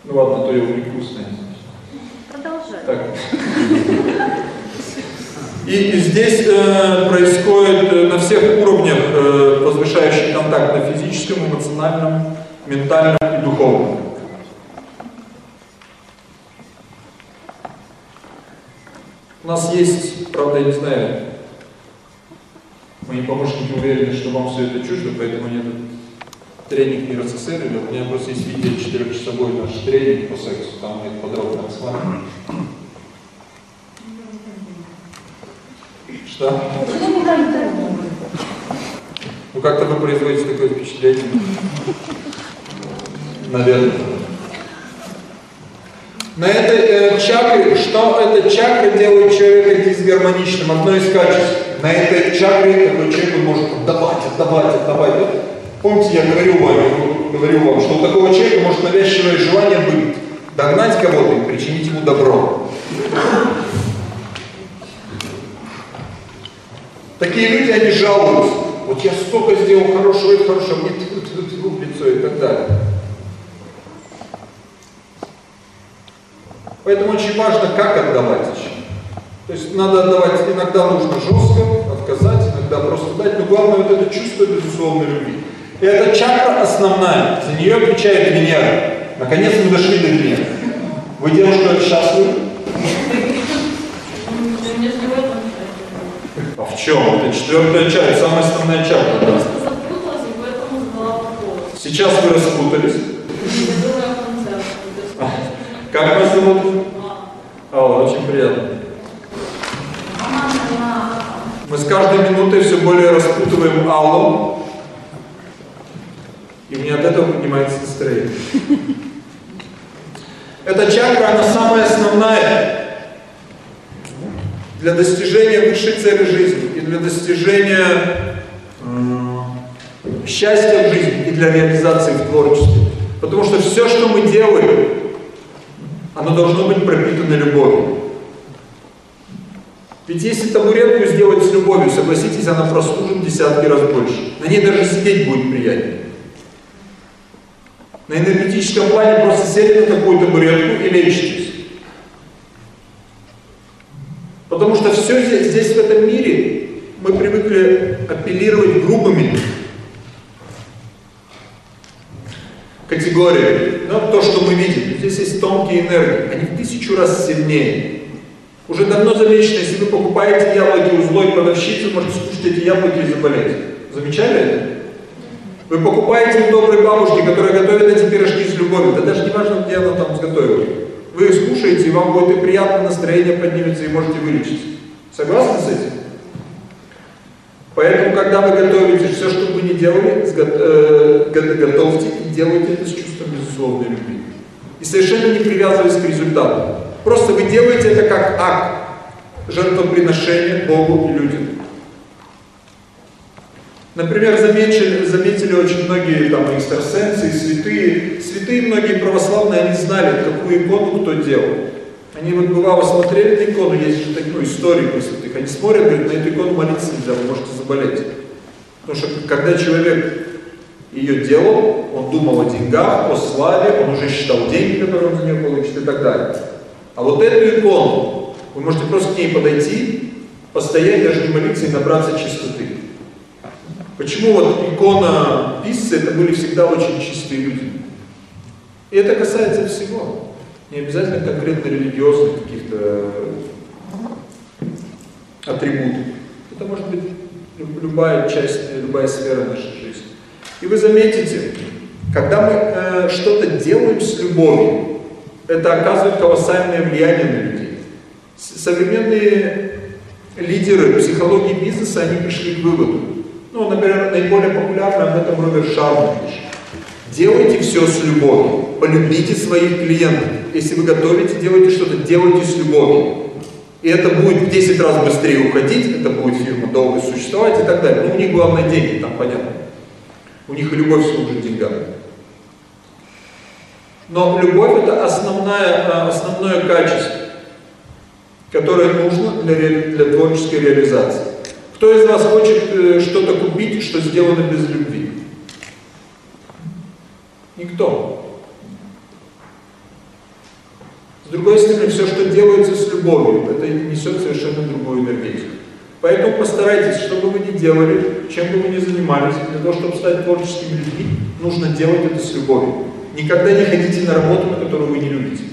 ну ладно, то я увлекусь, Продолжай. Так. И, и здесь э, происходит э, на всех уровнях э, возвышающий контакт на физическом, эмоциональном, ментальном и духовном. У нас есть, правда, я не знаю, мои помощники уверены, что вам все это чуждо, поэтому этот тренинг не рассосерили. У меня просто есть видео четырехчасовой наш тренинг по сексу, там это подробно рассматриваем. Что? Ну как-то вы производите такое впечатление. Наверное. На этой э, чакре, что эта чакра делает человека дисгармоничным? Одно из качеств. На этой чакре такой человек может отдавать, отдавать, отдавать. Вот, помните, я говорил вам, говорил вам, что у такого человека может навязчивое желание быть догнать кого-то и причинить ему добро. Такие люди, они жалуются. Вот я столько сделал хорошего и хорошего, мне в лицо и так далее. Поэтому очень важно, как отдавать еще. То есть надо отдавать, иногда нужно жестко отказать, иногда просто дать, но главное вот это чувство безусловной любви. И эта чакра основная, за нее отвечает Венера. Наконец мы дошли до Венеры. Вы, девушка, счастливы? А в чем? Это четвертая часть, самая основная чакра. Вопрос. Сейчас вы распутались. Как вас зовут? Алла, очень приятно. С каждой минутой все более распутываем Аллу, и мне от этого поднимается настроение. Эта чакра, она самая основная для достижения высшей цели жизни и для достижения счастья в жизни и для реализации в творчестве. Потому что все, что мы делаем, оно должно быть пропитано любовью. Ведь если табуретку сделать с любовью, согласитесь, она прослужит десятки раз больше. На ней даже сидеть будет приятнее. На энергетическом плане просто сели на такую табуретку и лечитесь. Потому что все здесь, здесь, в этом мире, мы привыкли апеллировать грубыми категориями. Да, то, что мы видим. Здесь есть тонкие энергии. Они в тысячу раз сильнее. Уже давно замечено, если вы покупаете яблоки у злой продавщицы, можете скушать эти яблоки и заболеть. Замечали это? Вы покупаете у доброй бабушки, которая готовит эти пирожки с любовью. Да даже не важно, где она там сготовила. Вы их скушаете, и вам будет и приятное настроение поднимется, и можете вылечить. Согласны с этим? Поэтому, когда вы готовите, все, что вы ни делали, э, готовьте и делайте это с чувством безусловной любви. И совершенно не привязываясь к результату. Просто вы делаете это как акт жертвоприношения Богу и людям. Например, заметили, заметили очень многие там экстрасенсы, святые. Святые многие православные, они знали, какую икону кто делал. Они вот бывало смотрели на икону, есть же такую историю про святых. Они смотрят, говорят, на эту икону молиться нельзя, вы можете заболеть. Потому что когда человек ее делал, он думал о деньгах, о славе, он уже считал деньги, которые он за нее получит и так далее. А вот эту икону, вы можете просто к ней подойти, постоять, даже не молиться и набраться чистоты. Почему вот икона писцы, это были всегда очень чистые люди. И это касается всего. Не обязательно конкретно религиозных каких-то атрибутов. Это может быть любая часть, любая сфера нашей жизни. И вы заметите, когда мы э, что-то делаем с любовью, это оказывает колоссальное влияние на людей. Современные лидеры психологии бизнеса, они пришли к выводу. Ну, например, наиболее популярно об этом Роберт Шарман пишет. Делайте все с любовью. Полюбите своих клиентов. Если вы готовите, делайте что-то, делайте с любовью. И это будет в 10 раз быстрее уходить, это будет фирма долго существовать и так далее. Но у них главное деньги, там понятно. У них любовь служит деньгам. Но любовь это основное, а, основное качество, которое нужно для, для творческой реализации. Кто из вас хочет э, что-то купить, что сделано без любви? Никто. С другой стороны, все, что делается с любовью, это несет совершенно другую энергетику. Поэтому постарайтесь, что бы вы ни делали, чем бы вы ни занимались, для того, чтобы стать творческими людьми, нужно делать это с любовью. Никогда не ходите на работу, на которую вы не любите.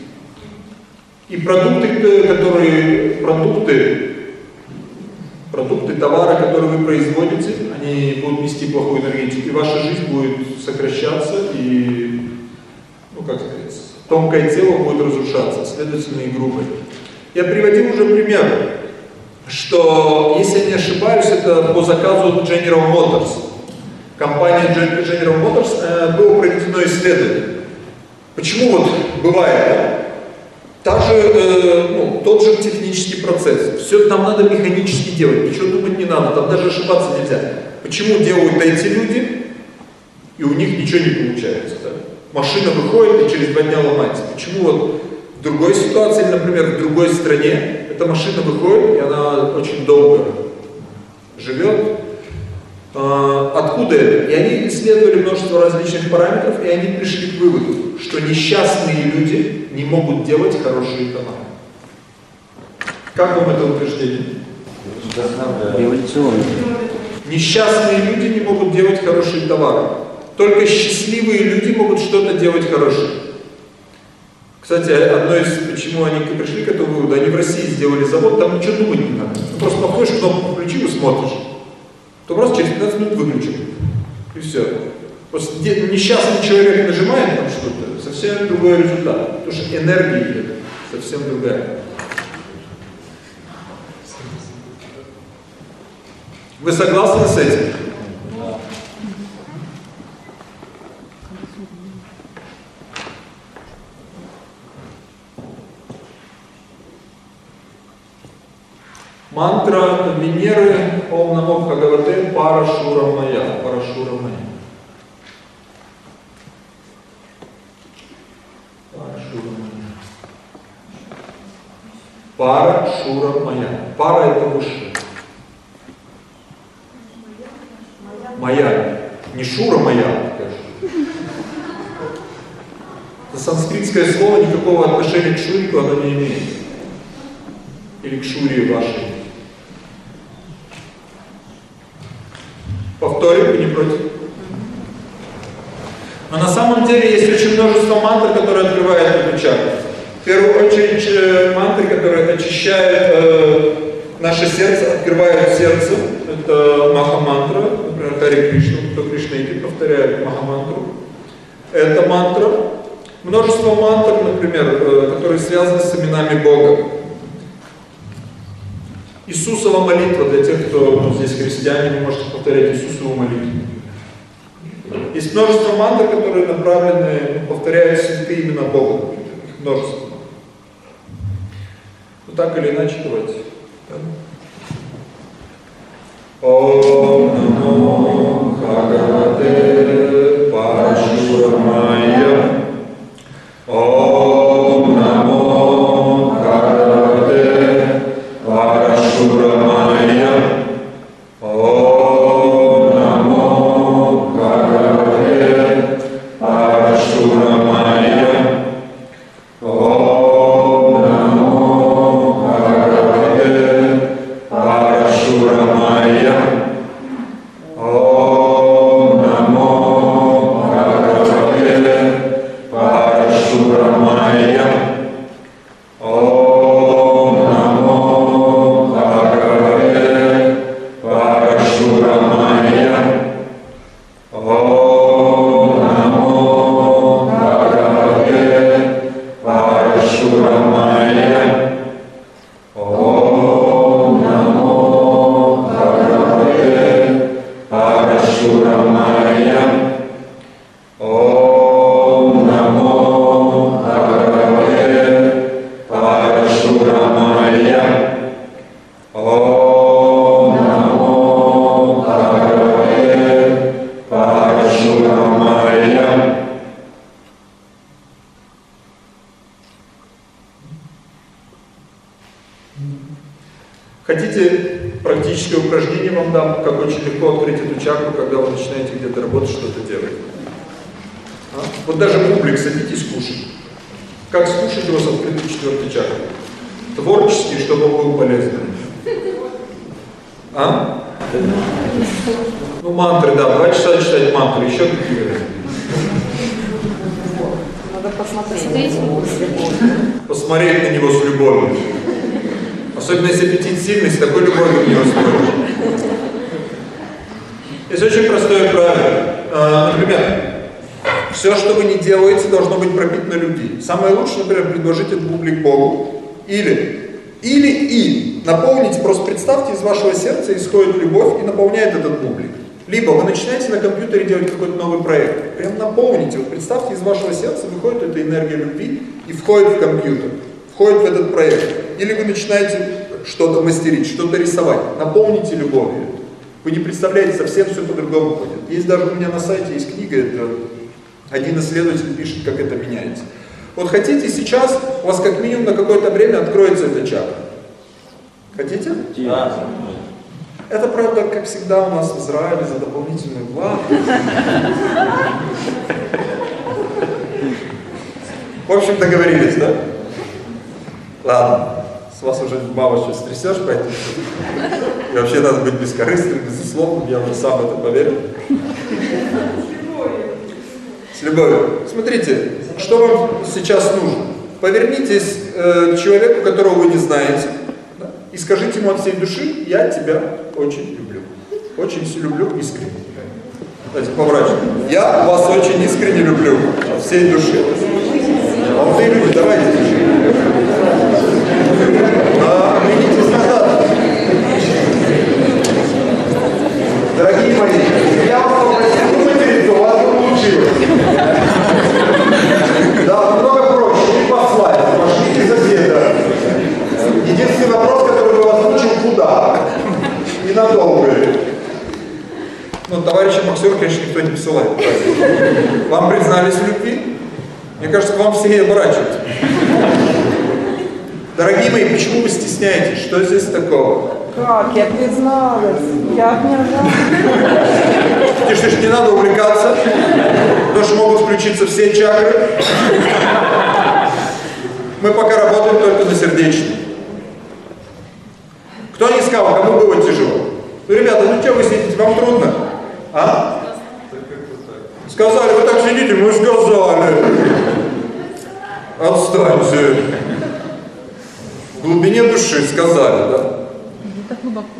И продукты, которые, продукты, продукты, товары, которые вы производите, они будут нести плохую энергетику, и ваша жизнь будет сокращаться, и, ну как сказать, тонкое тело будет разрушаться, следовательно и грубое. Я приводил уже пример, что, если я не ошибаюсь, это по заказу General Motors. Компания General Motors э, было проведено исследование. Почему вот бывает? Та же, э, ну, тот же технический процесс. Все нам надо механически делать, ничего думать не надо, там даже ошибаться нельзя. Почему делают эти люди, и у них ничего не получается? Да? Машина выходит и через два дня ломается. Почему вот в другой ситуации, например, в другой стране, эта машина выходит, и она очень долго живет. А, откуда это? И они исследовали множество различных параметров, и они пришли к выводу, что несчастные люди не могут делать хорошие товары. Как вам это утверждение? Революционно. Несчастные люди не могут делать хорошие товары. Только счастливые люди могут что-то делать хорошее. Кстати, одно из, почему они пришли к этому выводу, они в России сделали завод, там ничего думать не надо. Ты просто подходишь, кнопку включил и смотришь. То просто через 15 минут выключил. И все. Просто несчастный человек нажимает там что-то, совсем другой результат. Потому что энергия идет совсем другая. Вы согласны с этим? Мантра Венеры Ом Намо Бхагавате Парашура Мая. Парашура Мая. Парашура Мая. Парашура Мая. Пара это выше. Моя. Не Шура моя, конечно. Это санскритское слово никакого отношения к Шурику оно не имеет. Или к Шуре вашей. Повторим, вы не против? Но на самом деле есть очень множество мантр, которые открывают эту чакру. В первую очередь э, мантры, которые очищают э, наше сердце, открывают сердце. Это маха-мантра, например, Хари Кришна, кто Кришнаити повторяет маха-мантру. Это мантра. Множество мантр, например, э, которые связаны с именами Бога. Иисусова молитва для тех, кто ну, здесь христиане, вы можете повторять Иисусову молитву. Есть множество мантр, которые направлены, ну, повторяют святые имена Бога. Их множество. Ну так или иначе, давайте. Бхагавате Парашурамая Ом Хотите практическое упражнение вам дам, как очень легко открыть эту чакру, когда вы начинаете где-то работать, что-то делать? А? Вот даже публик садитесь кушать. Как скушать его с открытой четвертой чакрой? Творчески, чтобы он был полезным. А? Ну, мантры, да, два часа читать мантры, еще какие Надо посмотреть. Посмотреть на него с любовью. Особенно если аппетит сильный, с такой любовью него смотришь. Есть очень простое правило. А, Например, все, что вы не делаете, должно быть пропитано любви. Самое лучшее, например, предложить этот бублик Богу. Или, или и наполните, просто представьте, из вашего сердца исходит любовь и наполняет этот бублик. Либо вы начинаете на компьютере делать какой-то новый проект. Прям наполните. Вот представьте, из вашего сердца выходит эта энергия любви и входит в компьютер, входит в этот проект. Или вы начинаете что-то мастерить, что-то рисовать. Наполните любовью. Вы не представляете, совсем все по-другому ходит. Есть даже у меня на сайте есть книга, это один исследователь пишет, как это меняется. Вот хотите сейчас, у вас как минимум на какое-то время откроется эта чакра. Хотите? Да. Это, правда, как всегда у нас в Израиле за дополнительную плату. В общем, договорились, да? Ладно, с вас уже мало что стрясешь, поэтому и вообще надо быть бескорыстным, безусловно, я уже сам в это поверил. С любовью. Смотрите, что вам сейчас нужно? Повернитесь э, к человеку, которого вы не знаете, да, и скажите ему от всей души, я тебя очень люблю. Очень люблю искренне. Давайте поворачиваем. Я вас очень искренне люблю. От всей души. Молодые люди, давайте. А, Оглянитесь назад. Дорогие мои, я вас попросил вытереться, у вас не получилось. Да, много проще, не послать, пошлите за деда. Единственный вопрос, который бы вас мучил, куда? Ненадолго. Ну, товарища боксера, конечно, никто не посылает. Вам признались в любви? Мне кажется, к вам все и оборачиваются. Дорогие мои, почему вы стесняетесь? Что здесь такого? Как? Я призналась. Я не. Тише, тише, не надо увлекаться, потому что могут включиться все чакры. Мы пока работаем только на сердечной. Кто не сказал, кому было тяжело? Ну, ребята, ну что вы сидите, вам трудно? А? Сказали, вы так сидите, мы сказали. Отстаньте. В глубине души сказали, да?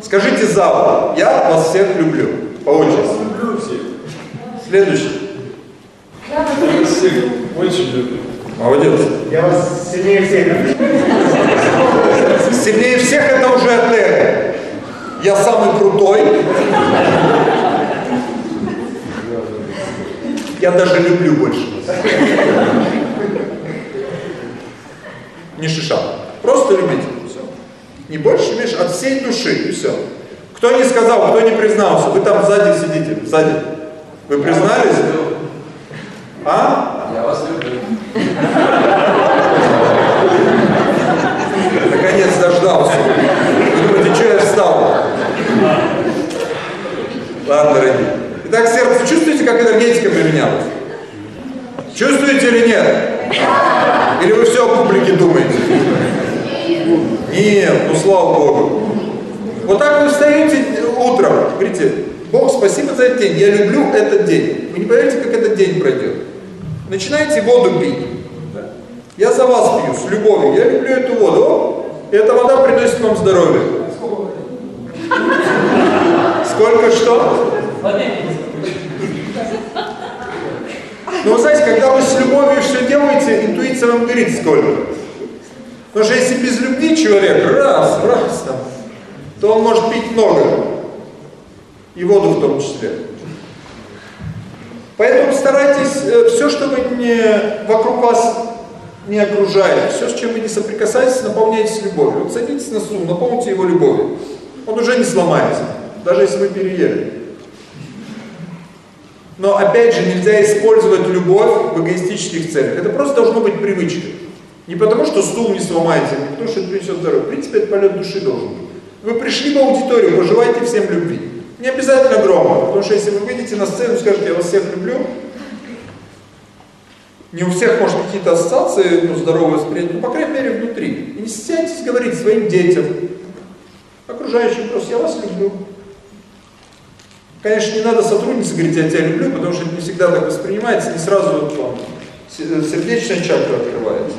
Скажите завтра, я вас всех люблю. По очереди. Люблю всех. Следующий. Я вас всех очень люблю. Молодец. Я вас сильнее всех люблю. Сильнее всех это уже от. Я самый крутой. Я даже люблю больше. Не шиша. Просто любите. Все. Не больше, меньше, от всей души. И все. Кто не сказал, кто не признался, вы там сзади сидите, сзади. Вы признались? А? Я вас люблю. Наконец дождался. Вы думаете, что я встал? Ладно, дорогие. Итак, сердце, чувствуете, как энергетика поменялась? Чувствуете или нет? Или вы все о публике думаете? Нет, ну слава Богу. Вот так вы встаете утром, говорите, Бог, спасибо за этот день, я люблю этот день. Вы не поверите, как этот день пройдет. Начинаете воду пить. Я за вас пью, с любовью. Я люблю эту воду. О, эта вода приносит вам здоровье. Сколько что? Ну, вы знаете, когда вы с любовью все делаете, интуиция вам говорит сколько. Потому что если без любви человек раз, раз там, то он может пить много. И воду в том числе. Поэтому старайтесь э, все, что вы не, вокруг вас не окружает, все, с чем вы не соприкасаетесь, наполняйтесь любовью. Вот садитесь на стул, наполните его любовью. Он уже не сломается, даже если вы переели. Но опять же, нельзя использовать любовь в эгоистических целях. Это просто должно быть привычкой. Не потому, что стул не сломается, не потому, что это принесет здоровье. В принципе, это полет души должен быть. Вы пришли в аудиторию, пожелайте всем любви. Не обязательно громко, потому что если вы выйдете на сцену и скажете, я вас всех люблю, не у всех, может, какие-то ассоциации ну, здоровые воспринять, но, по крайней мере, внутри. И не стесняйтесь говорить своим детям, окружающим просто, я вас люблю. Конечно, не надо сотруднице говорить, я тебя люблю, потому что это не всегда так воспринимается, не сразу вот, вам сердечная чакра открывается.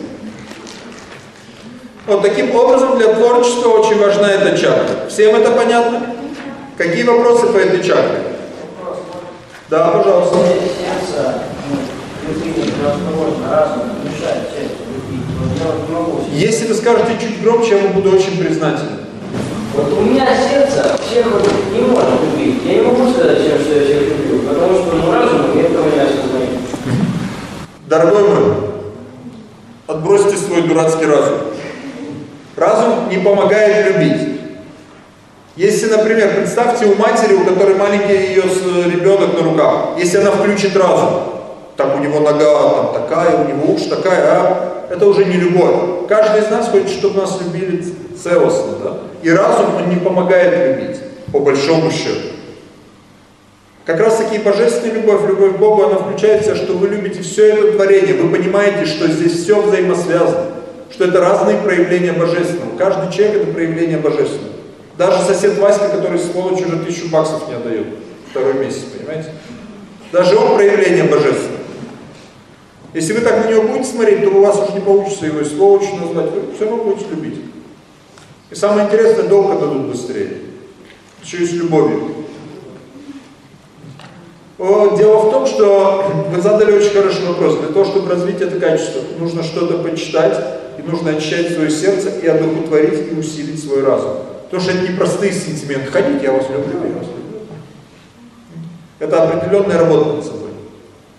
Вот таким образом для творчества очень важна эта чакра. Всем это понятно? Какие вопросы по этой чакре? Да, пожалуйста. Ну. Если вы скажете чуть громче, я вам буду очень признателен. Вот у меня сердце всех вот не может. Я не могу сказать всем, что я всех люблю, потому что ну, разум этого не осознает. Дорогой мой, отбросьте свой дурацкий разум. Разум не помогает любить. Если, например, представьте у матери, у которой маленький ее ребенок на руках, если она включит разум, так у него нога там такая, у него ушь такая, а это уже не любовь. Каждый из нас хочет, чтобы нас любили целостно, да? И разум, он не помогает любить, по большому счету. Как раз таки божественная любовь, любовь к Богу, она включает в себя, что вы любите все это творение, вы понимаете, что здесь все взаимосвязано, что это разные проявления божественного. Каждый человек это проявление божественного. Даже сосед Васька, который сволочь уже тысячу баксов не отдает второй месяц, понимаете? Даже он проявление божественного. Если вы так на него будете смотреть, то у вас уже не получится его и сволочью назвать, вы все равно будете любить. И самое интересное, долго дадут быстрее. Еще и с любовью. Дело в том, что вы задали очень хороший вопрос. Для того, чтобы развить это качество, нужно что-то почитать, и нужно очищать свое сердце, и одухотворить, и усилить свой разум. Потому что это не простые сентименты. Ходить, я вас люблю, я вас люблю. Это определенная работа над собой.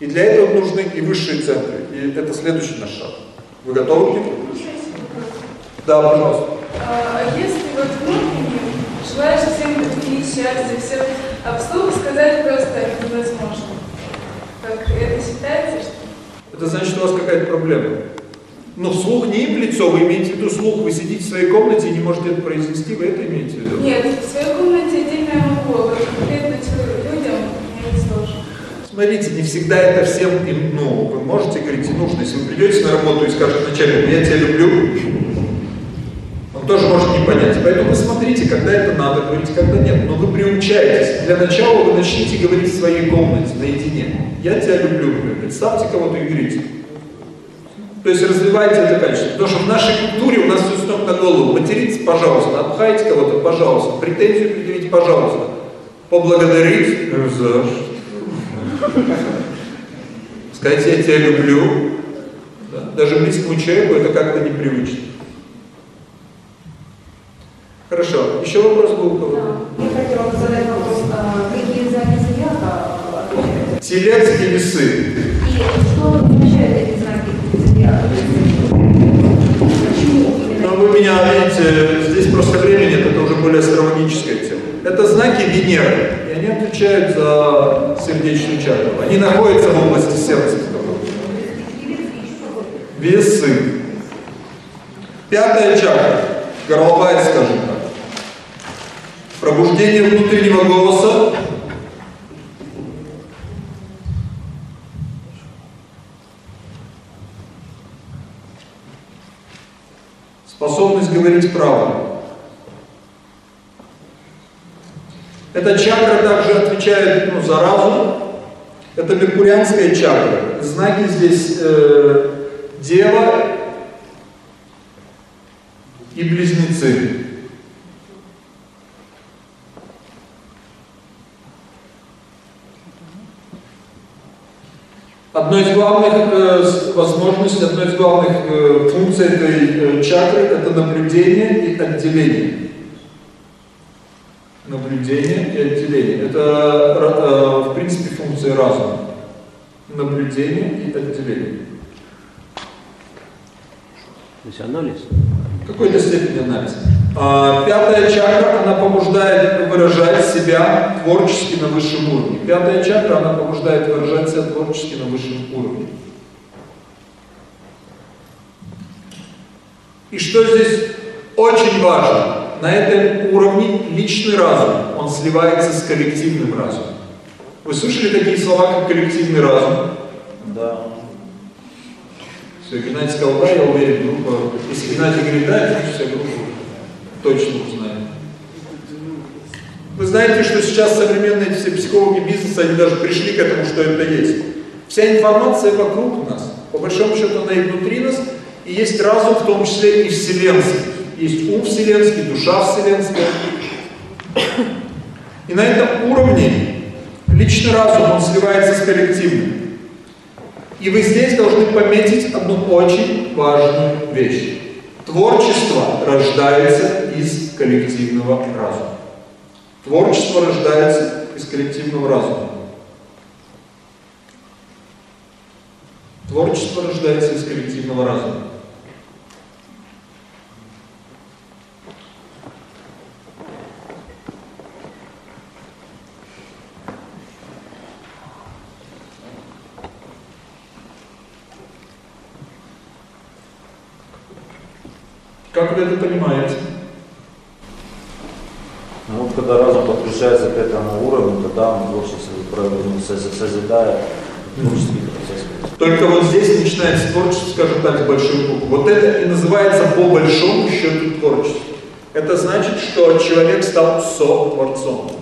И для этого нужны и высшие центры. И это следующий наш шаг. Вы готовы к нему? Да, пожалуйста. А если вот внутренне желаешь всем любви, счастья, все, а вслух сказать просто невозможно. Как это считается, что... Это значит, у вас какая-то проблема. Но вслух не им лицо, вы имеете в виду слух, вы сидите в своей комнате и не можете это произнести, вы это имеете в виду? Нет, в своей комнате отдельно я могу, а конкретно людям я не сложно. Смотрите, не всегда это всем, ну, вы можете говорить, и нужно, если вы придете на работу и скажете начальнику, я тебя люблю, тоже может не понятия. Поэтому вы смотрите, когда это надо говорить, когда нет. Но вы приучаетесь. Для начала вы начните говорить в своей комнате, наедине. Я тебя люблю. Представьте кого-то и говорите. То есть развивайте это качество. Потому что в нашей культуре у нас все с ног на голову. Материться, пожалуйста. Отпхайте кого-то, пожалуйста. Претензию предъявите, пожалуйста. Поблагодарить. За? Сказать, я тебя люблю. Да? Даже близкому человеку это как-то непривычно. Хорошо. Еще вопрос был у кого-то? Я хотела задать вопрос, а, какие знаки зодиака отвечают? Телец и весы. И что означают эти знаки зодиака? Почему? Но вы меня видите, здесь просто времени нет, это уже более астрологическая тема. Это знаки Венеры, и они отвечают за сердечную чакру. Они находятся в области сердца. Весы. Пятая чакра, горловая, скажем так. Пробуждение внутреннего голоса. Способность говорить правду. Эта чакра также отвечает ну, за разум. Это меркурианская чакра. Знаки здесь э, Дева и Близнецы. Одной из главных э, возможностей, одной из главных э, функций этой э, чакры – это наблюдение и отделение. Наблюдение и отделение. Это, э, в принципе, функция разума. Наблюдение и отделение. То есть анализ. Какой-то степени анализ. А, Пятая чакра, она побуждает выражать себя творчески на высшем уровне. Пятая чакра, она побуждает выражать себя творчески на высшем уровне. И что здесь очень важно, на этом уровне личный разум, он сливается с коллективным разумом. Вы слышали такие слова, как коллективный разум? Да. Все, Геннадий сказал, да, я уверен, группа. Если Геннадий говорит, да, значит вся группа точно узнает. Вы знаете, что сейчас современные все психологи бизнеса, они даже пришли к этому, что это есть. Вся информация вокруг нас, по большому счету она и внутри нас, и есть разум, в том числе и вселенский. Есть ум вселенский, душа вселенская. И на этом уровне личный разум, он сливается с коллективным. И вы здесь должны пометить одну очень важную вещь. Творчество рождается из коллективного разума. Творчество рождается из коллективного разума. Творчество рождается из коллективного разума. Как вы это понимаете? Ну вот когда разум подключается к этому уровню, тогда он соз- созидает творческий процесс. Только вот здесь начинается творчество, скажем так, с большой буквы. Вот это и называется по большому счету творчество. Это значит, что человек стал со-творцом.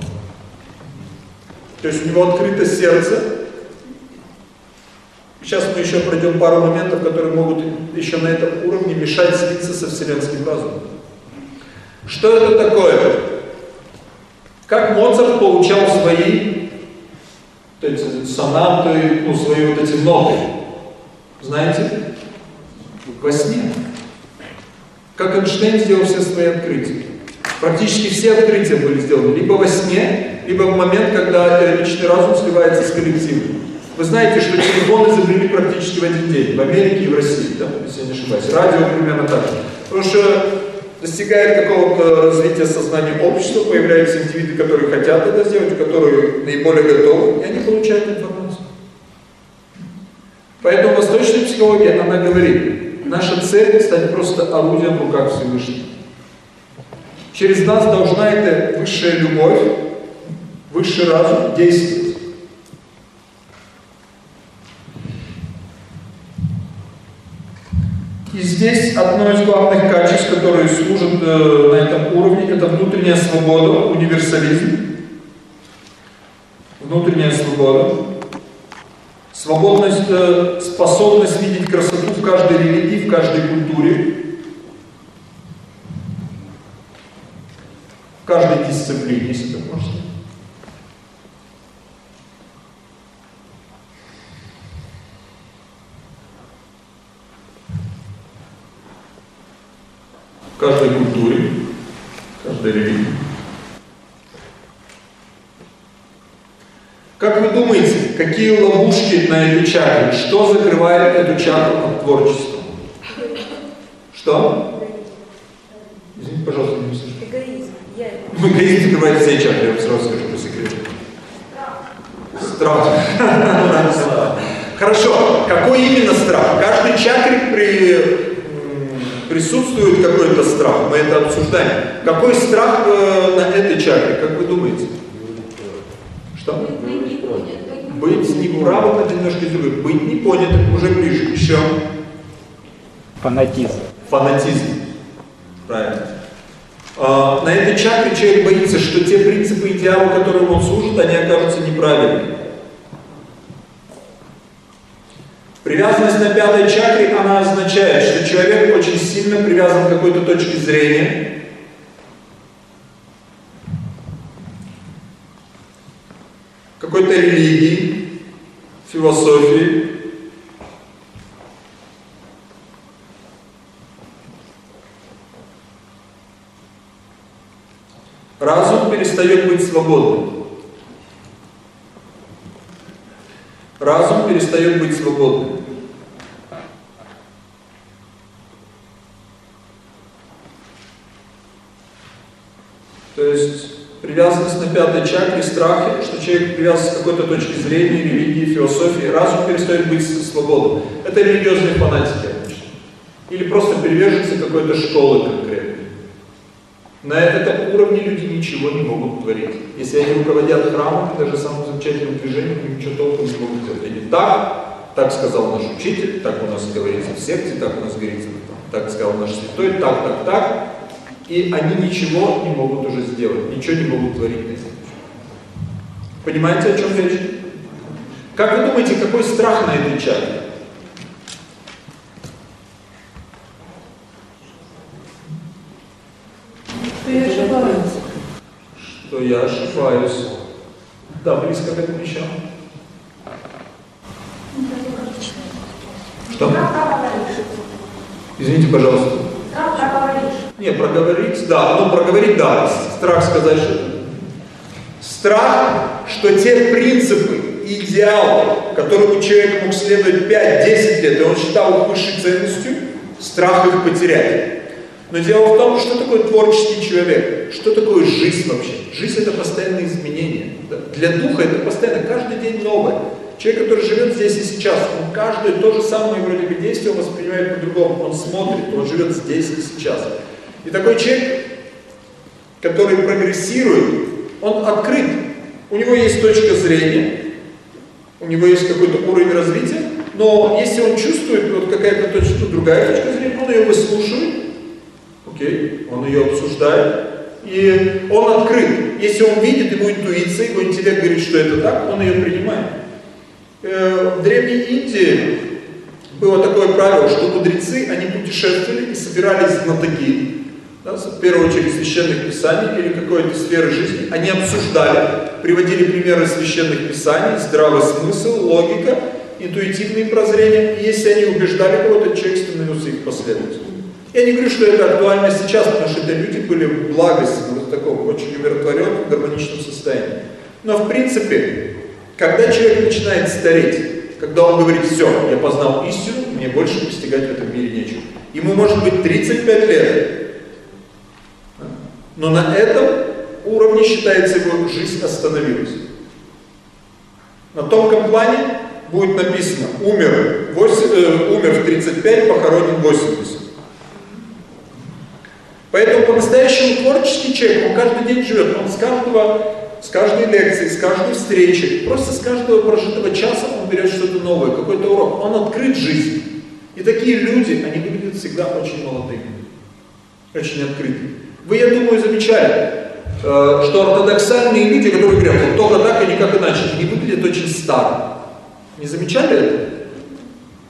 То есть у него открыто сердце. Сейчас мы еще пройдем пару моментов, которые могут еще на этом уровне мешать слиться со вселенским разумом. Что это такое? Как Моцарт получал свои то есть сонаты, ну, свои вот эти ноты. Знаете? Во сне. Как Эйнштейн сделал все свои открытия. Практически все открытия были сделаны либо во сне, либо в момент, когда э, личный разум сливается с коллективным. Вы знаете, что телефон изобрели практически в один день, в Америке и в России, да, если я не ошибаюсь. Радио примерно так же. Потому что достигает какого-то развития сознания общества, появляются индивиды, которые хотят это сделать, которые наиболее готовы, и они получают информацию. Поэтому восточная психология, она говорит, наша цель стать просто орудием в руках Всевышнего. Через нас должна эта высшая любовь, высший разум действовать. И здесь одно из главных качеств, которые служат э, на этом уровне, это внутренняя свобода, универсализм. Внутренняя свобода. Свободность, э, способность видеть красоту в каждой религии, в каждой культуре. В каждой дисциплине, если так можно сказать. В каждой культуре, в каждой религии. Как вы думаете, какие ловушки на этой чакре? Что закрывает эту чакру от творчества? Что? Извините, пожалуйста, не слышу. Эгоизм. Я эгоизм закрывает все чакры, я вам сразу скажу по секрету. Страх. Хорошо. Какой именно страх? В каждой чакре при присутствует какой-то страх, мы это обсуждаем. Какой страх э, на этой чакре, как вы думаете? Что? Быть неправым, это немножко из другой. Быть не понятым, уже ближе. Еще? Фанатизм. Фанатизм. Правильно. А, на этой чакре человек боится, что те принципы идеалу, которым он служит, они окажутся неправильными. Привязанность на пятой чакре, она означает, что человек очень сильно привязан к какой-то точке зрения. Какой-то религии, философии. Разум перестает быть свободным. Разум перестает быть свободным. То есть привязанность на пятой чакре, страхи, что человек привязан с какой-то точки зрения, религии, философии, разум перестает быть свободным. Это религиозные фанатики обычно. Или просто приверженцы какой-то школы конкретной. На этом уровне люди ничего не могут творить. Если они руководят храмом, даже самым замечательным движением, ничего толком не могут сделать. Они так, так сказал наш учитель, так у нас говорится в секте, так у нас говорится, так сказал наш святой, так, так, так. И они ничего не могут уже сделать, ничего не могут творить на. Понимаете, о чем речь? Как вы думаете, какой страх на этой чакре? Что я ошибаюсь. Что я ошибаюсь. Да, близко к этому еще. Что? Извините, пожалуйста. Страх проговоришь. Не, проговорить, да, ну проговорить, да, страх сказать, что... Страх, что те принципы, идеалы, которым человек мог следовать 5-10 лет, и он считал их высшей ценностью, страх их потерять. Но дело в том, что такое творческий человек, что такое жизнь вообще. Жизнь это постоянные изменения. Для духа это постоянно, каждый день новое. Человек, который живет здесь и сейчас, он каждое то же самое вроде бы действие воспринимает по-другому. Он смотрит, он живет здесь и сейчас. И такой человек, который прогрессирует, он открыт. У него есть точка зрения, у него есть какой-то уровень развития, но если он чувствует вот какая-то точка, другая точка зрения, он ее выслушивает, окей, он ее обсуждает, и он открыт. Если он видит, его интуиция, его интеллект говорит, что это так, он ее принимает. Э, в Древней Индии было такое правило, что мудрецы, они путешествовали и собирались знатоки, да, в первую очередь священных писаний или какой-то сферы жизни, они обсуждали, приводили примеры священных писаний, здравый смысл, логика, интуитивные прозрения, и если они убеждали кого-то, человек становился их последователем. Я не говорю, что это актуально сейчас, потому что это люди были в благости, в таком очень умиротворенном, гармоничном состоянии. Но в принципе, когда человек начинает стареть, когда он говорит, все, я познал истину, мне больше постигать в этом мире нечего. Ему может быть 35 лет, но на этом уровне считается его жизнь остановилась. На тонком плане будет написано, умер, 8, э, умер в 35, похоронен в 80. Поэтому по-настоящему творческий человек, он каждый день живет, он с каждого, с каждой лекции, с каждой встречи, просто с каждого прожитого часа он берет что-то новое, какой-то урок. Он открыт жизни. И такие люди, они выглядят всегда очень молодыми, очень открытыми. Вы, я думаю, замечали, э, что ортодоксальные люди, которые говорят, вот только так и никак иначе, они выглядят очень старо. Не замечали это?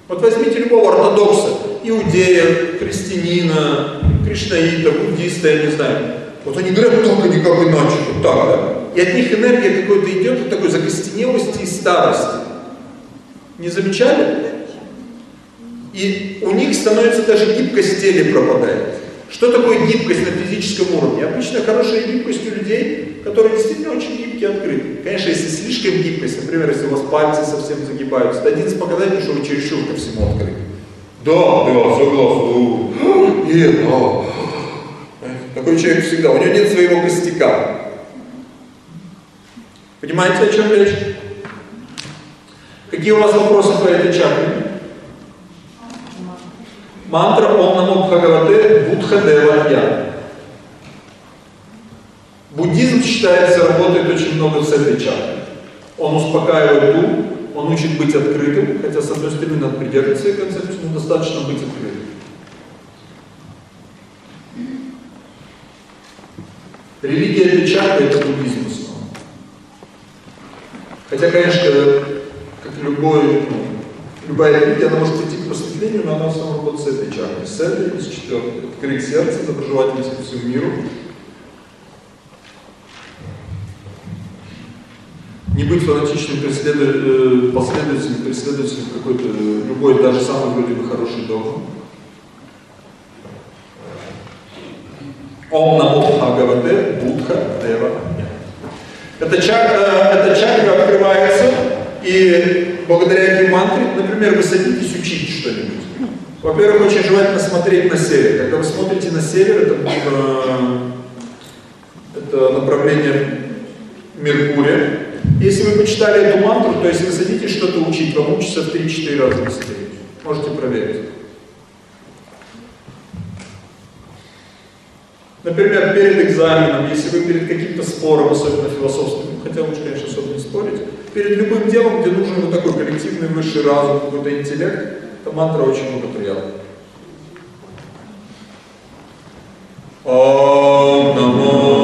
Вот возьмите любого ортодокса, иудея, христианина, кришнаита, буддиста, я не знаю. Вот они говорят, только никак иначе, вот так, да? И от них энергия какой-то идет, вот такой закостенелости и старости. Не замечали? И у них становится даже гибкость тела пропадает. Что такое гибкость на физическом уровне? Обычно хорошая гибкость у людей, которые действительно очень гибкие, открыты. Конечно, если слишком гибкость, например, если у вас пальцы совсем загибаются, это один из показателей, что вы чересчур ко всему открыты. Да, да, согласен. Нет, да. Такой человек всегда, у него нет своего костяка. Понимаете, о чем речь? Какие у вас вопросы по этой чакре? Мантра Ом Намо Бхагавате Будхадева Я. Буддизм считается, работает очень много с этой чакрой. Он успокаивает ум, он учит быть открытым, хотя с одной стороны надо придерживаться своей концепции, но достаточно быть открытым. Религия этой чакры это буддизм. Хотя, конечно, как любой, ну, любая религия, она может прийти к просветлению, но она в основном работает с этой чакрой. С этой, с четвертой. Открыть сердце, доброжелательность ко всему миру. Не быть фанатичным преследователем, последователем, преследователем какой-то любой, даже самой вроде бы хорошей догмы. Ом Намо Бхагавате Будха Дева. Эта чакра, эта чакра открывается, и благодаря этой мантре, например, вы садитесь учить что-нибудь. Во-первых, очень желательно смотреть на север. Когда вы смотрите на север, это, э, это направление Меркурия. Если вы почитали эту мантру, то если вы садитесь что-то учить, вам учится в 3-4 раза быстрее. Можете проверить. Например, перед экзаменом, если вы перед каким-то спором, особенно философским, хотя лучше, конечно, особо не спорить, перед любым делом, где нужен вот такой коллективный высший разум, какой-то интеллект, эта мантра очень благоприятна. Ом намо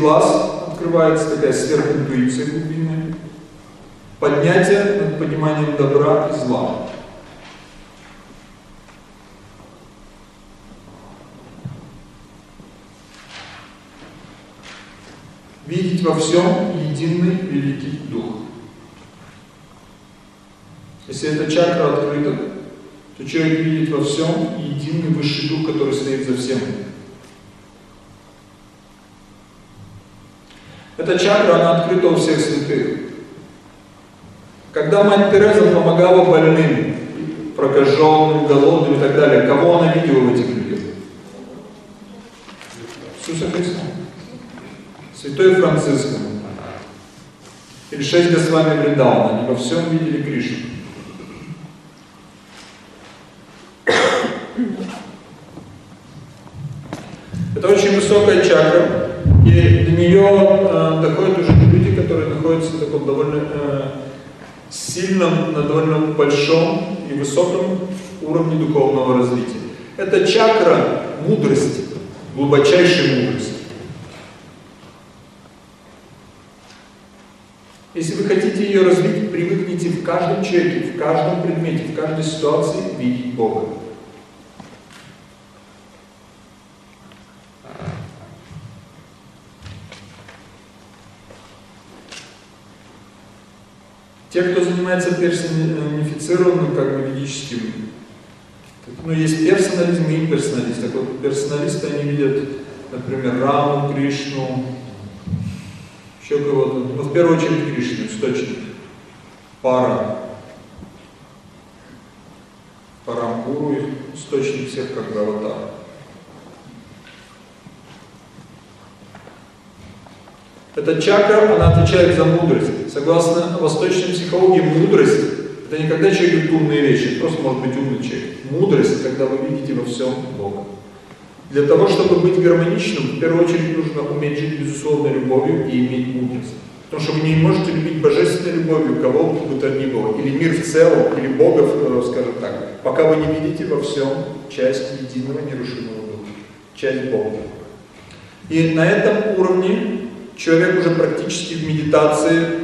глаз открывается такая сверхинтуиция глубинная. Поднятие над пониманием добра и зла. Видеть во всем единый великий дух. Если эта чакра открыта, то человек видит во всем единый высший дух, который стоит за всем. Эта чакра, она открыта у всех святых. Когда мать Тереза помогала больным, прокаженным, голодным и так далее, кого она видела в этих людях? Иисуса Христа. Святой Франциск. Или шесть с вами Вриндауна, они во всем видели Кришну. Это очень высокая чакра, и до нее э, доходят уже люди, которые находятся в таком довольно э, сильном, на довольно большом и высоком уровне духовного развития. Это чакра мудрости, глубочайшей мудрости. Если вы хотите ее развить, привыкните в каждом человеке, в каждом предмете, в каждой ситуации видеть Бога. Те, кто занимается персонифицированным, как бы ведическим, ну, есть персонализм и имперсоналист. Так вот, персоналисты, они видят, например, Раму, Кришну, еще кого-то. Ну, в первую очередь Кришну, источник. Пара. Парамгуру, источник всех как аватар. Эта чакра, она отвечает за мудрость. Согласно восточной психологии, мудрость – это не когда человек говорит умные вещи, просто может быть умный человек. Мудрость – когда вы видите во всем Бога. Для того, чтобы быть гармоничным, в первую очередь нужно уметь жить безусловной любовью и иметь мудрость. Потому что вы не можете любить божественной любовью кого бы то ни было, или мир в целом, или Бога, э, скажем так, пока вы не видите во всем часть единого нерушимого Духа, часть Бога. И на этом уровне человек уже практически в медитации,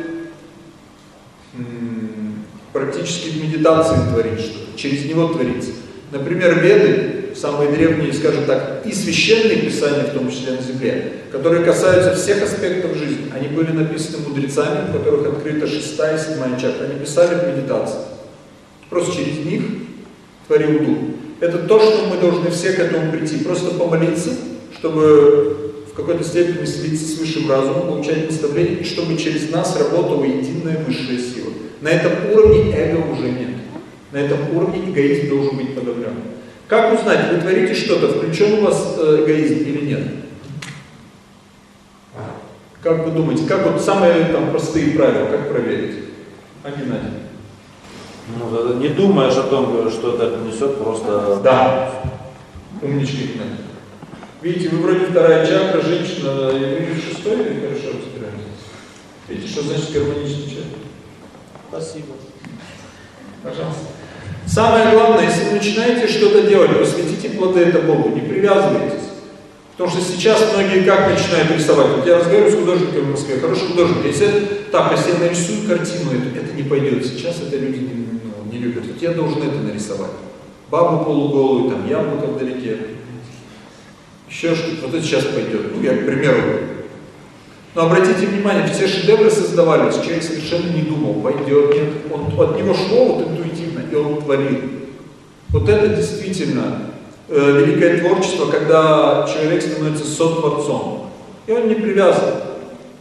практически в медитации творит что-то, через него творится. Например, Веды, самые древние, скажем так, и священные писания, в том числе на земле, которые касаются всех аспектов жизни, они были написаны мудрецами, у которых открыта шестая и седьмая чакра. Они писали в медитации. Просто через них творил Дух. Это то, что мы должны все к этому прийти. Просто помолиться, чтобы в какой-то степени слиться с высшим разумом, получать наставления, и чтобы через нас работала единая высшая сила. На этом уровне эго уже нет. На этом уровне эгоизм должен быть подавлен. Как узнать, вы творите что-то, включен у вас э, эгоизм или нет? Как вы думаете, как вот самые там простые правила, как проверить? А Геннадий? Ну, не думаешь о том, что это принесет, просто... Да. Умничка Геннадий. Видите, вы вроде вторая чакра, женщина, и вы шестой или хорошо разбираетесь? Видите, что значит гармоничный человек? Спасибо. Пожалуйста. Самое главное, если вы начинаете что-то делать, посвятите плоды это Богу, не привязывайтесь. Потому что сейчас многие как начинают рисовать? Вот я разговариваю с художниками в Москве, хороший художник, если так, если я нарисую картину, это, это не пойдет. Сейчас это люди не, ну, не любят. Вот я должен это нарисовать. Бабу полуголую, там яблоко вдалеке. Еще что-то. Вот это сейчас пойдет. Ну, я к примеру. Но обратите внимание, все шедевры создавались, человек совершенно не думал, пойдет, нет. Он, от него шло вот интуитивно, и он творил. Вот это действительно э, великое творчество, когда человек становится сотворцом. И он не привязан.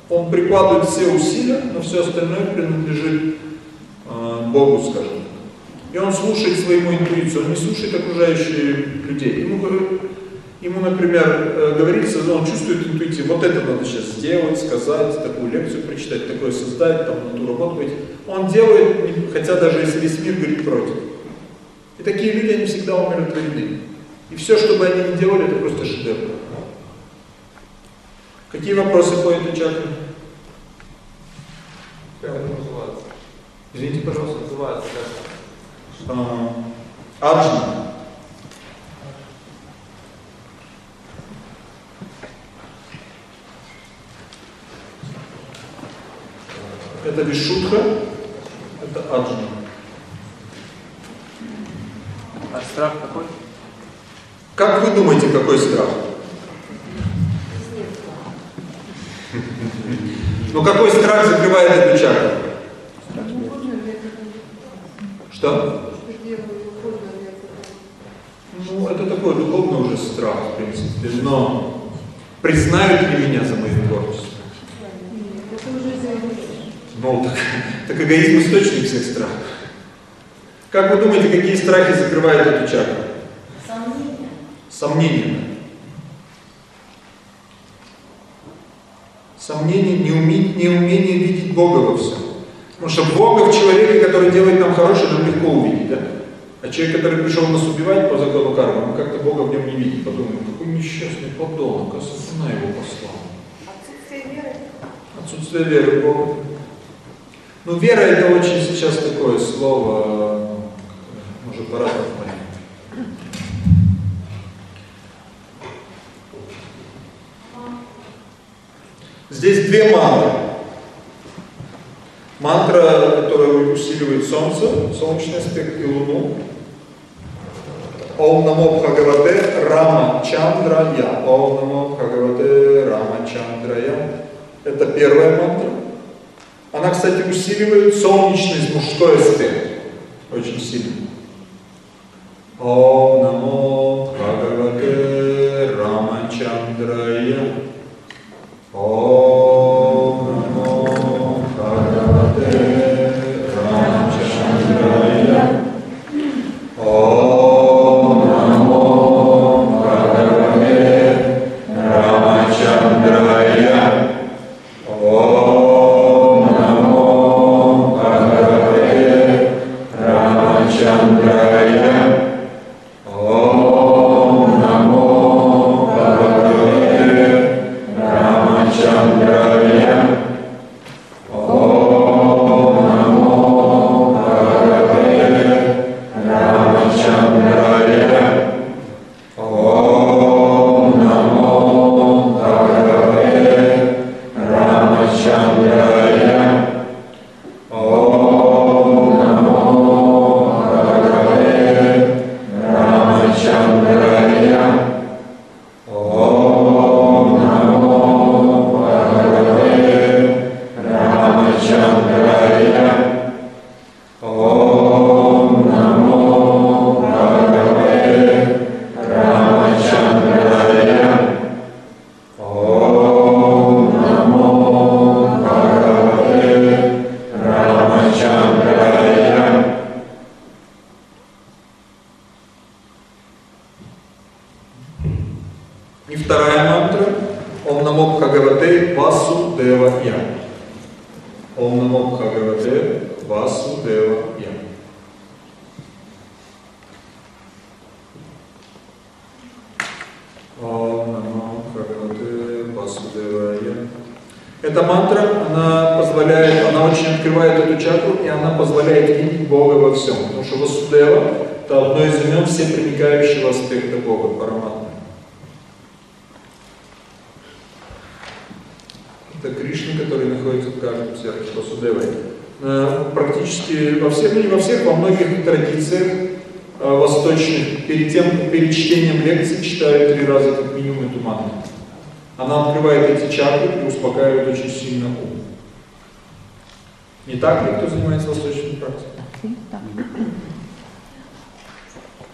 Он прикладывает все усилия, но все остальное принадлежит э, Богу, скажем. И он слушает своему интуицию, он не слушает окружающих людей. Ему, говорю- ему например, э, говорится, он чувствует интуицию, вот это надо сейчас сделать, сказать, такую лекцию прочитать, такое создать, там, на ту работу пойти. Он делает, хотя даже если весь мир говорит против. И такие люди, они всегда умиротворены. И все, что бы они ни делали, это просто шедевр. Какие вопросы по этой чакре? Как это называется? Извините, пожалуйста. Называется как? А, Аджна. Это Вишудха, это Аджна. А страх какой? Как вы думаете, какой страх? Ну какой страх закрывает эту чакру? Что? Ну, это такой духовный уже страх, в принципе, но признают ли меня за мое творчество? Ну, так, так эгоизм источник всех страхов. Как вы думаете, какие страхи закрывают эту чакру? Сомнения. Сомнения. Сомнение, неумение, неумение видеть Бога во всем. Потому что Бога в человеке, который делает нам хорошее, нам легко увидеть, да? А человек, который пришел нас убивать по закону кармы, мы как-то Бога в нем не видим. Подумаем, какой несчастный подонок, а сатана его послал. Отсутствие веры. Отсутствие веры в Бога. Ну, вера это очень сейчас такое слово, Здесь две мантры. Мантра, которая усиливает Солнце, солнечный аспект и Луну. Ом намо Бхагавате Рама Чандрая. Ом намо Бхагавате Рама Чандрая. Это первая мантра. Она, кстати, усиливает солнечный мужской аспект. Очень сильно. Ом Эта мантра, она позволяет, она очень открывает эту чакру, и она позволяет видеть Бога во всем. Потому что Васудева – это одно из имен всепроникающего аспекта Бога, Параматмы. Это Кришна, который находится в каждом сердце Васудевой. Э, Практически во всех, не во всех, во многих традициях восточных, перед тем, перед чтением лекций читают три раза как минимум эту мантру. Она открывает эти чакры и успокаивает очень сильно ум. Не так ли, кто занимается восточной практикой?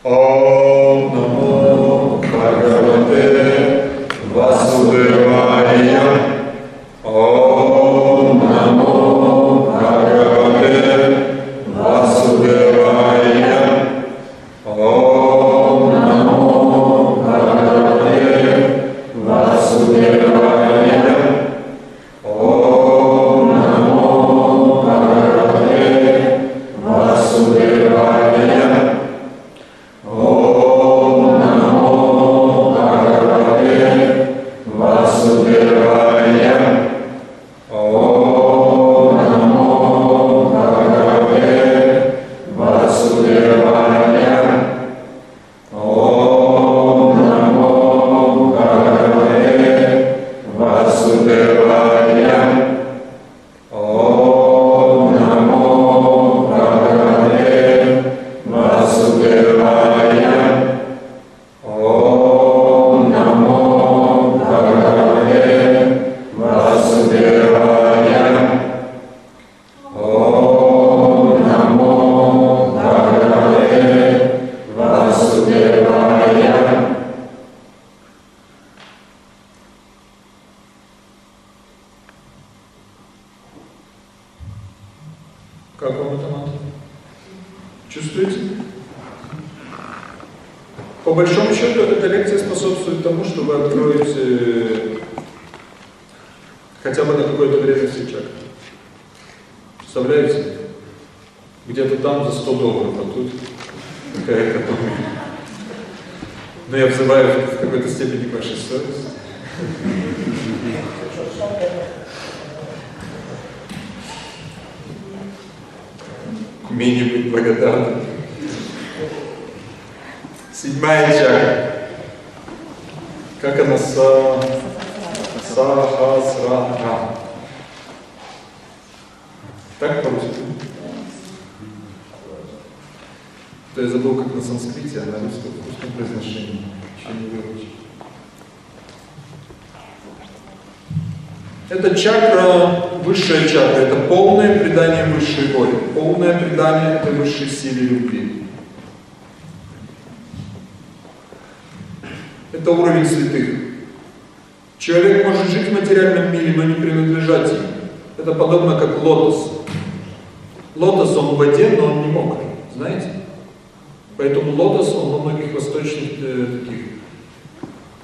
Ом намо Бхагавате Васудевая.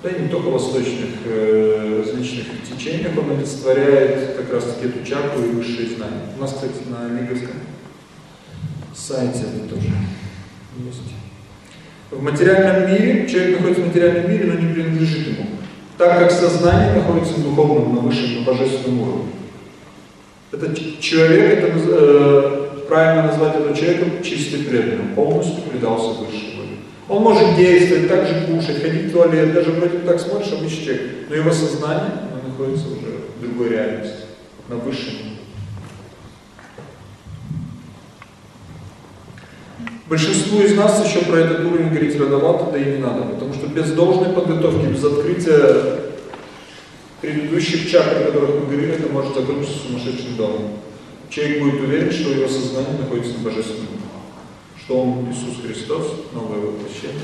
Да и не только восточных, э, различных течениях, он олицетворяет как раз таки эту чакру и высшие знания. У нас, кстати, на Лиговском сайте это тоже есть. В материальном мире, человек находится в материальном мире, но не принадлежит ему. Так как сознание находится в духовном, на высшем, на божественном уровне. Этот человек, это, э, правильно назвать этого человека чистый преданным, полностью предался высшей воле. Он может действовать, также кушать, ходить в туалет, даже вроде так смотришь, обычный человек, но его сознание находится уже в другой реальности, на высшем уровне. Большинству из нас еще про этот уровень говорить рановато, да и не надо, потому что без должной подготовки, без открытия предыдущих чакр, о которых мы говорили, это может закончиться сумасшедшим домом. Человек будет уверен, что его сознание находится на божественном что он Иисус Христос, новое воплощение,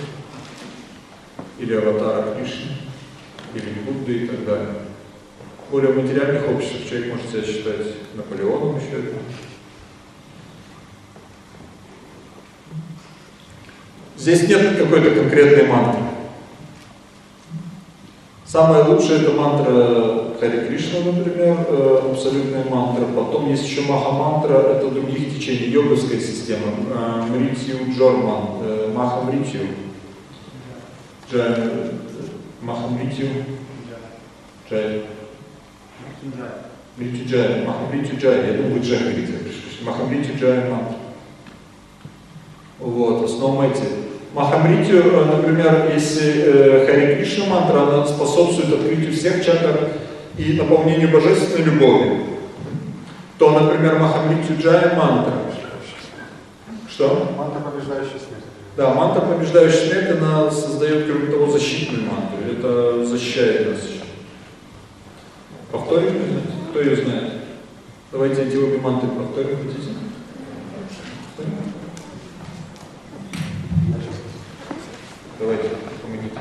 или аватара Кришны, или Будда и так далее. Более в материальных обществах человек может себя считать Наполеоном еще одним. Здесь нет какой-то конкретной мантры. Самая лучшая это мантра Хари Кришна, например, э, абсолютная мантра. Потом есть еще Маха-мантра, это других течений, йоговская система. Э, Мритью Джорман, э, Маха Мритью. Маха Мритью. Джай. Мритью Джай, Маха Джай, я думаю, Джай говорите. Маха Мритью Джай мантра. Вот, основном эти. Махамритию, например, если э, Хари Кришна мантра, она способствует открытию всех чакр и наполнению божественной любовью, то, например, Махамритию Джая мантра. Что? Мантра, побеждающая смерть. Да, мантра, побеждающая смерть, она создает, кроме того, защитную мантру. Это защищает нас еще. Повторим, кто ее знает? Давайте эти обе мантры повторим, хотите? Повторим? Давайте, помогите.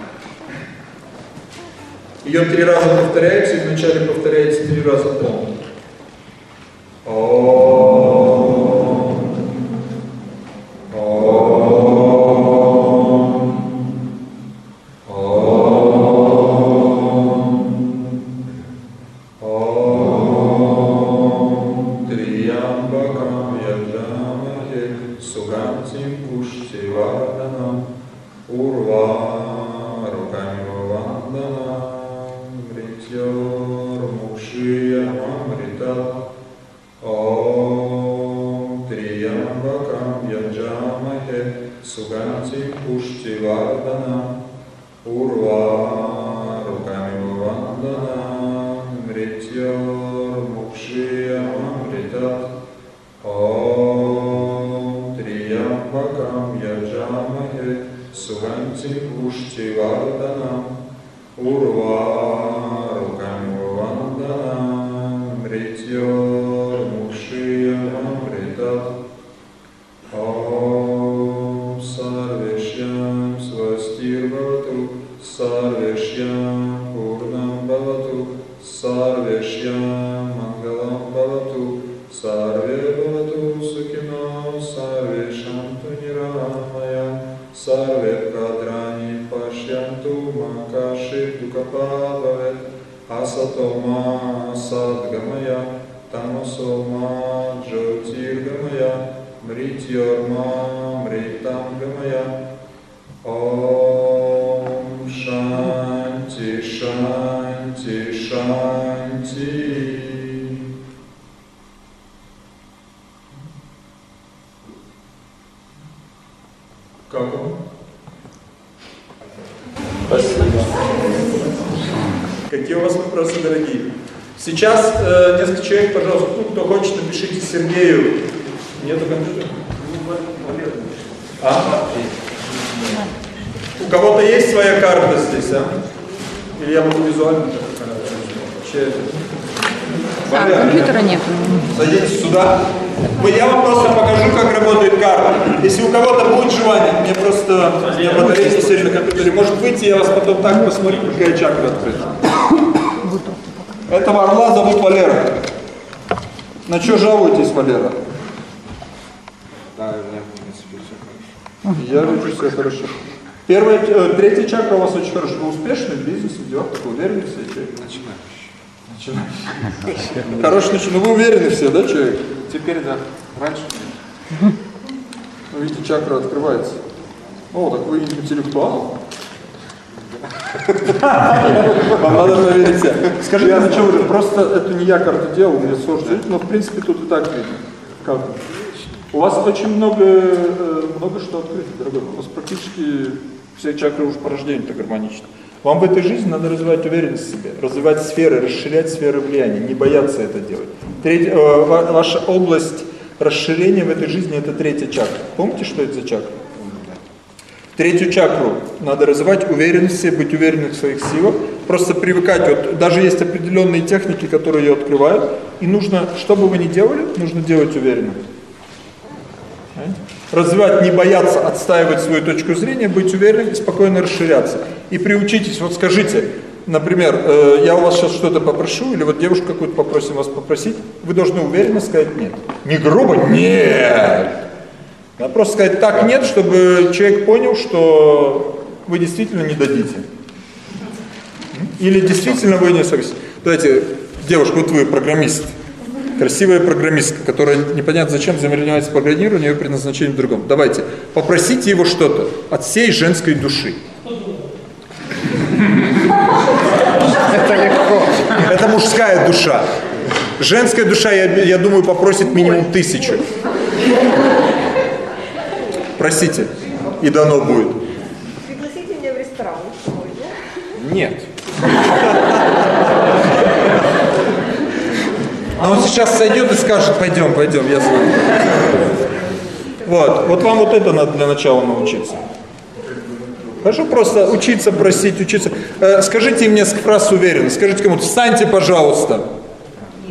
Ее три раза повторяется, и вначале повторяется три раза полно. Триямбакам सर्वेष्यां मङ्गलं भवतु सर्वे भवतु सुखिनो सर्वे शन्तु निरामय सर्वे भद्राणि पश्यन्तु मा काचित् दुःखपा भवेत् असतो मा सद्गमय तमसो मा ज्योतिर्गमय मृत्योर्मा Сейчас э, несколько человек, пожалуйста, ну, кто хочет, напишите Сергею. Нету компьютера? А? У кого-то есть своя карта здесь, а? Или я могу визуально? Это? А, компьютера нет. Садитесь сюда. Я вам просто покажу, как работает карта. Если у кого-то будет желание, мне просто батарея не сильно на компьютере, может выйти, я вас потом так посмотрю, какая чакра открыта. Этого орла зовут Валера. На что жалуетесь, Валера? Я вижу все хорошо. Первая, э, третья чакра у вас очень хорошо. Вы успешный в бизнесе, в делах, такой уверенный в себе человек. Начинающий. Хороший начинающий. Ну вы уверены все, да, человек? Теперь да. Раньше. Ну, видите, чакра открывается. О, так вы интеллектуал. Вам надо проверить себя. Скажите, на что вы просто это не я карту делал, мне сложно жить, но в принципе тут и так видно. Как? У вас очень много, э, много что открыто, дорогой. У вас практически все чакры уже по рождению-то гармоничны. Вам в этой жизни надо развивать уверенность в себе, развивать сферы, расширять сферы влияния, не бояться это делать. Треть- э, ва- ваша область расширения в этой жизни это третья чакра. Помните, что это за чакра? Третью чакру надо развивать уверенность в себе, быть уверенным в своих силах, просто привыкать. Вот даже есть определенные техники, которые ее открывают, и нужно, что бы вы ни делали, нужно делать уверенно. Развивать, не бояться отстаивать свою точку зрения, быть уверенным и спокойно расширяться. И приучитесь, вот скажите, например, э, я у вас сейчас что-то попрошу, или вот девушку какую-то попросим вас попросить, вы должны уверенно сказать нет. Не грубо, нет. Да, просто сказать так нет, чтобы человек понял, что вы действительно не дадите. Или действительно вы не согласитесь. Давайте, девушка, вот вы программист. Красивая программистка, которая непонятно зачем занимается программированием, ее предназначение в другом. Давайте, попросите его что-то от всей женской души. Это легко. Это мужская душа. Женская душа, я, я думаю, попросит минимум тысячу. Просите, и дано будет. Пригласите меня в ресторан. Нет. А он сейчас сойдет и скажет, пойдем, пойдем, я знаю. Вот, вот вам вот это надо для начала научиться. Хорошо, просто учиться просить, учиться. Э, скажите мне фразу уверенно, скажите кому-то, встаньте, пожалуйста.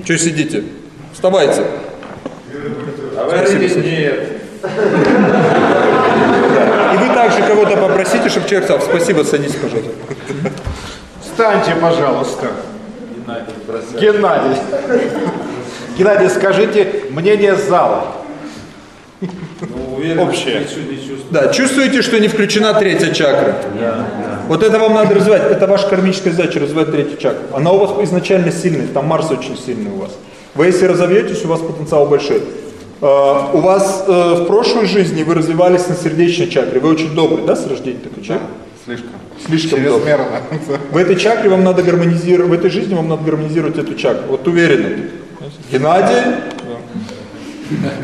Что сидите? Вставайте. Говорите нет. И вы также кого-то попросите, чтобы человек сказал, спасибо, садитесь, пожалуйста. Встаньте, пожалуйста. Геннадий. Геннадий, скажите мнение зала. Общее. Да, чувствуете, что не включена третья чакра? Вот это вам надо развивать. Это ваша кармическая задача, развивать третью чакру. Она у вас изначально сильная, там Марс очень сильный у вас. Вы если разовьетесь, у вас потенциал большой. Э, у вас э, в прошлой жизни вы развивались на сердечной чакре. Вы очень добрый, да, с рождения такой человек? Слишком. Слишком добрый. Чрезмерно. В этой чакре вам надо гармонизировать, в этой жизни вам надо гармонизировать эту чакру. Вот уверенно. Геннадий,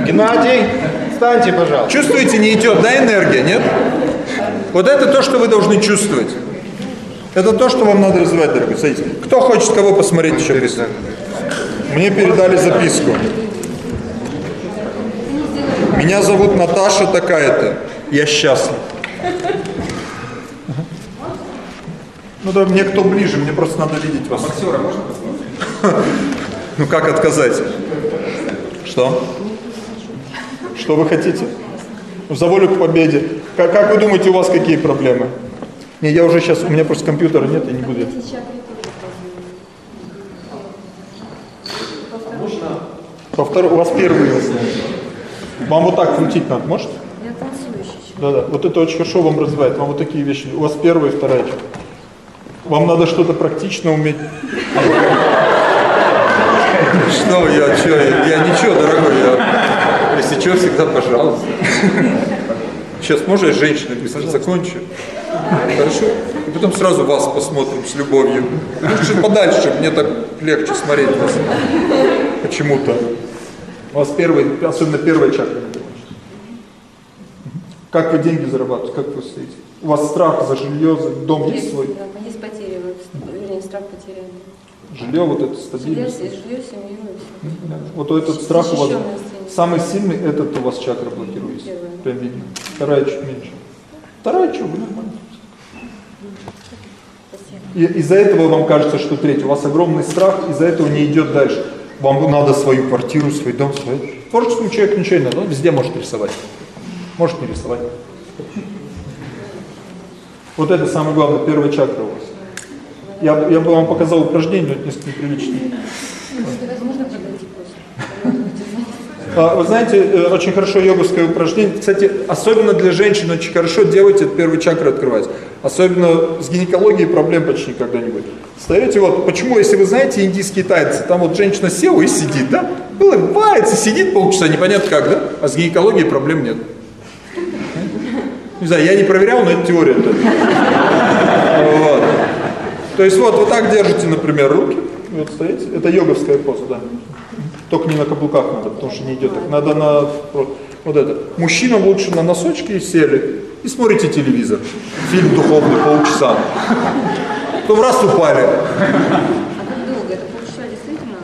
Геннадий, встаньте, пожалуйста. Чувствуете, не идет, да, энергия, нет? Вот это то, что вы должны чувствовать. Это то, что вам надо развивать, дорогой. Садитесь. Кто хочет кого посмотреть еще? Мне передали записку. Меня зовут Наташа такая-то. Я счастлив. Ну да, мне кто ближе, мне просто надо видеть вас. Боксера можно посмотреть? Ну как отказать? Что? Что вы хотите? За волю к победе. Как, как вы думаете, у вас какие проблемы? Не, я уже сейчас, у меня просто компьютера нет, я не буду. По второй, у вас первый. Вам вот так крутить надо, может? Я танцующий. Да, да. Вот это очень хорошо вам развивает. Вам вот такие вещи. У вас первая и вторая. Вам надо что-то практично уметь. Что я что, я, я ничего, дорогой, я, если что, всегда пожалуйста. Сейчас, можно я с женщиной быстро закончу? Хорошо? И потом сразу вас посмотрим с любовью. Лучше подальше, мне так легче смотреть вас. Почему-то. У вас первый, особенно первая чакра. Как вы деньги зарабатываете? Как вы стоите? У вас страх за жилье, за дом есть свой? Да, есть потери, вот, вернее, страх потерян. Жилье, вот это Жилье, стабильность. жилье, семью и все. Вот этот страх у вас самый сильный, этот у вас чакра блокируется. Прям видно. Вторая чуть меньше. Вторая что, вы нормально. И из-за этого вам кажется, что третья. У вас огромный страх, из-за этого не идет дальше. Вам надо свою квартиру, свой дом, свой. Творческому человеку ничего не надо, он везде может рисовать. Может не рисовать. Вот это самое главное, первая чакра у вас. Я, я бы вам показал упражнение, но это несколько неприлично. А, Вы знаете, э, очень хорошо йоговское упражнение. Кстати, особенно для женщин очень хорошо делайте это первый чакры открывать. Особенно с гинекологией проблем почти никогда не будет. Встаете вот, почему, если вы знаете индийские тайцы, там вот женщина села и сидит, да? Улыбается, сидит полчаса, непонятно как, да? А с гинекологией проблем нет. Не знаю, я не проверял, но это теория. -то. Вот. То есть вот, вы так держите, например, руки, вот стоите, это йоговская поза, да. Только не на каблуках надо, потому что не идет так. Надо на вот это. Мужчинам лучше на носочки сели и смотрите телевизор. Фильм духовный полчаса. Потом раз упали. А как долго? Это полчаса действительно?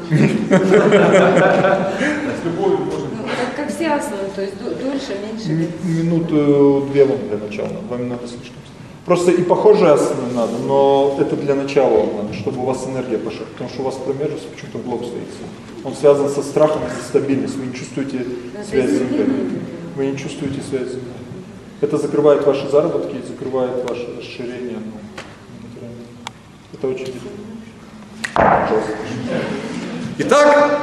Ну, как, как все асаны, то есть дольше, меньше. М- Минуту две вам для начала. Вам надо слишком. Просто и похожие асаны надо, но это для начала вам надо, чтобы у вас энергия пошла. Потому что у вас промежность почему-то блок стоит. Он связан со страхом и стабильностью. Вы не чувствуете связь с землей. Вы не чувствуете связь с землей. Это закрывает ваши заработки и закрывает ваше расширение. ну. Это очень жестко. Итак,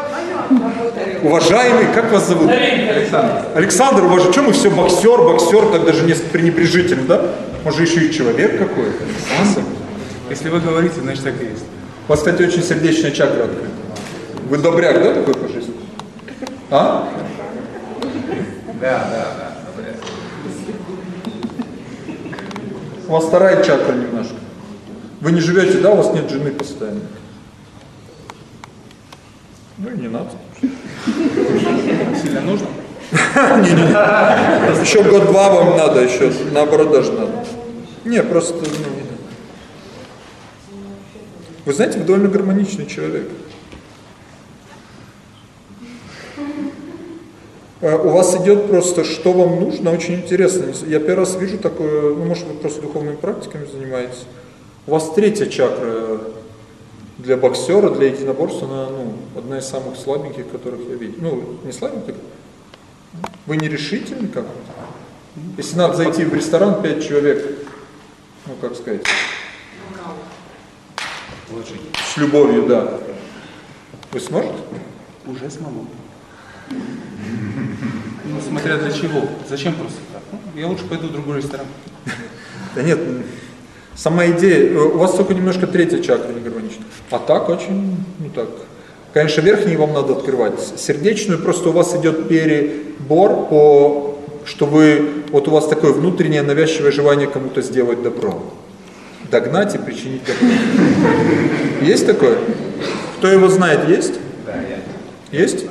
уважаемый, как вас зовут? Александр. Александр, уважаемый, что мы все боксер, боксер, так даже несколько пренебрежительно, да? Может, еще и человек какой-то? Если вы говорите, значит так и есть. У вас, кстати, очень сердечная чакра открыта. Вы добряк, да, такой по жизни? А? Да, да, да. У вас вторая чакра немножко. Вы не живете, да, у вас нет жены постоянно? Ну и не надо. Сильно нужно? Еще год-два вам надо, еще наоборот даже надо. Не, просто, ну, вы знаете, вы довольно гармоничный человек. Э, У вас идет просто, что вам нужно, очень интересно. Я первый раз вижу такое, ну, может, вы просто духовными практиками занимаетесь. У вас третья чакра для боксера, для единоборства, она ну, одна из самых слабеньких, которых я видел. Ну, не слабеньких, вы не решительны как Если надо зайти в ресторан, пять человек, ну, как сказать, с любовью, да. Вы сможете? Уже смогу. Ну, смотря для чего. Зачем просто так? Ну, я лучше пойду в другой ресторан. Да нет, сама идея, у вас только немножко третья чакра не гармонична. А так очень, ну так. Конечно, верхние вам надо открывать. Сердечную просто у вас идет перебор по, что вы, вот у вас такое внутреннее навязчивое желание кому-то сделать добро. Догнать и причинить добро. Есть такое? Кто его знает, есть? Да, я. Есть?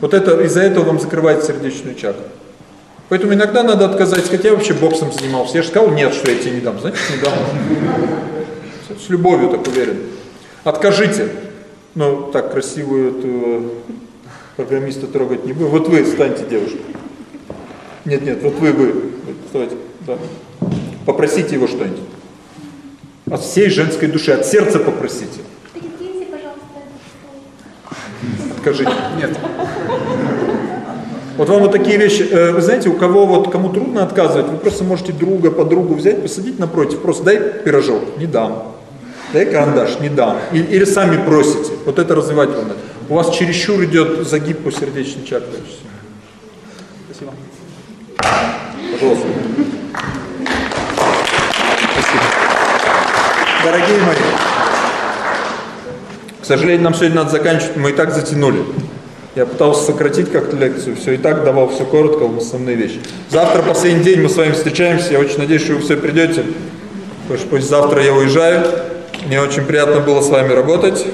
Вот это, из-за этого вам закрывает сердечную чакру. Поэтому иногда надо отказать, сказать, я вообще боксом занимался. Я же сказал, нет, что я тебе не дам. Значит, не дам. С любовью так уверен. Откажите. Ну, так красивую эту программиста трогать не буду. Вот вы станьте девушкой. Нет, нет, вот вы, вы. Вставайте. Да. Попросите его что-нибудь. От всей женской души, от сердца попросите. Перекиньте, пожалуйста, Откажите. Нет. Вот вам вот такие вещи, э, вы знаете, у кого вот, кому трудно отказывать, вы просто можете друга, подругу взять, посадить напротив, просто дай пирожок, не дам. Дай карандаш, не дам. Или, сами просите. Вот это развивать вам надо. У вас чересчур идет загиб по сердечной чакре. Спасибо. Пожалуйста. Спасибо. Дорогие мои, к сожалению, нам сегодня надо заканчивать, мы и так затянули. Я пытался сократить как-то лекцию, все и так давал все коротко, в основные вещи. Завтра последний день мы с вами встречаемся, я очень надеюсь, что вы все придете, потому что пусть завтра я уезжаю. Мне очень приятно было с вами работать.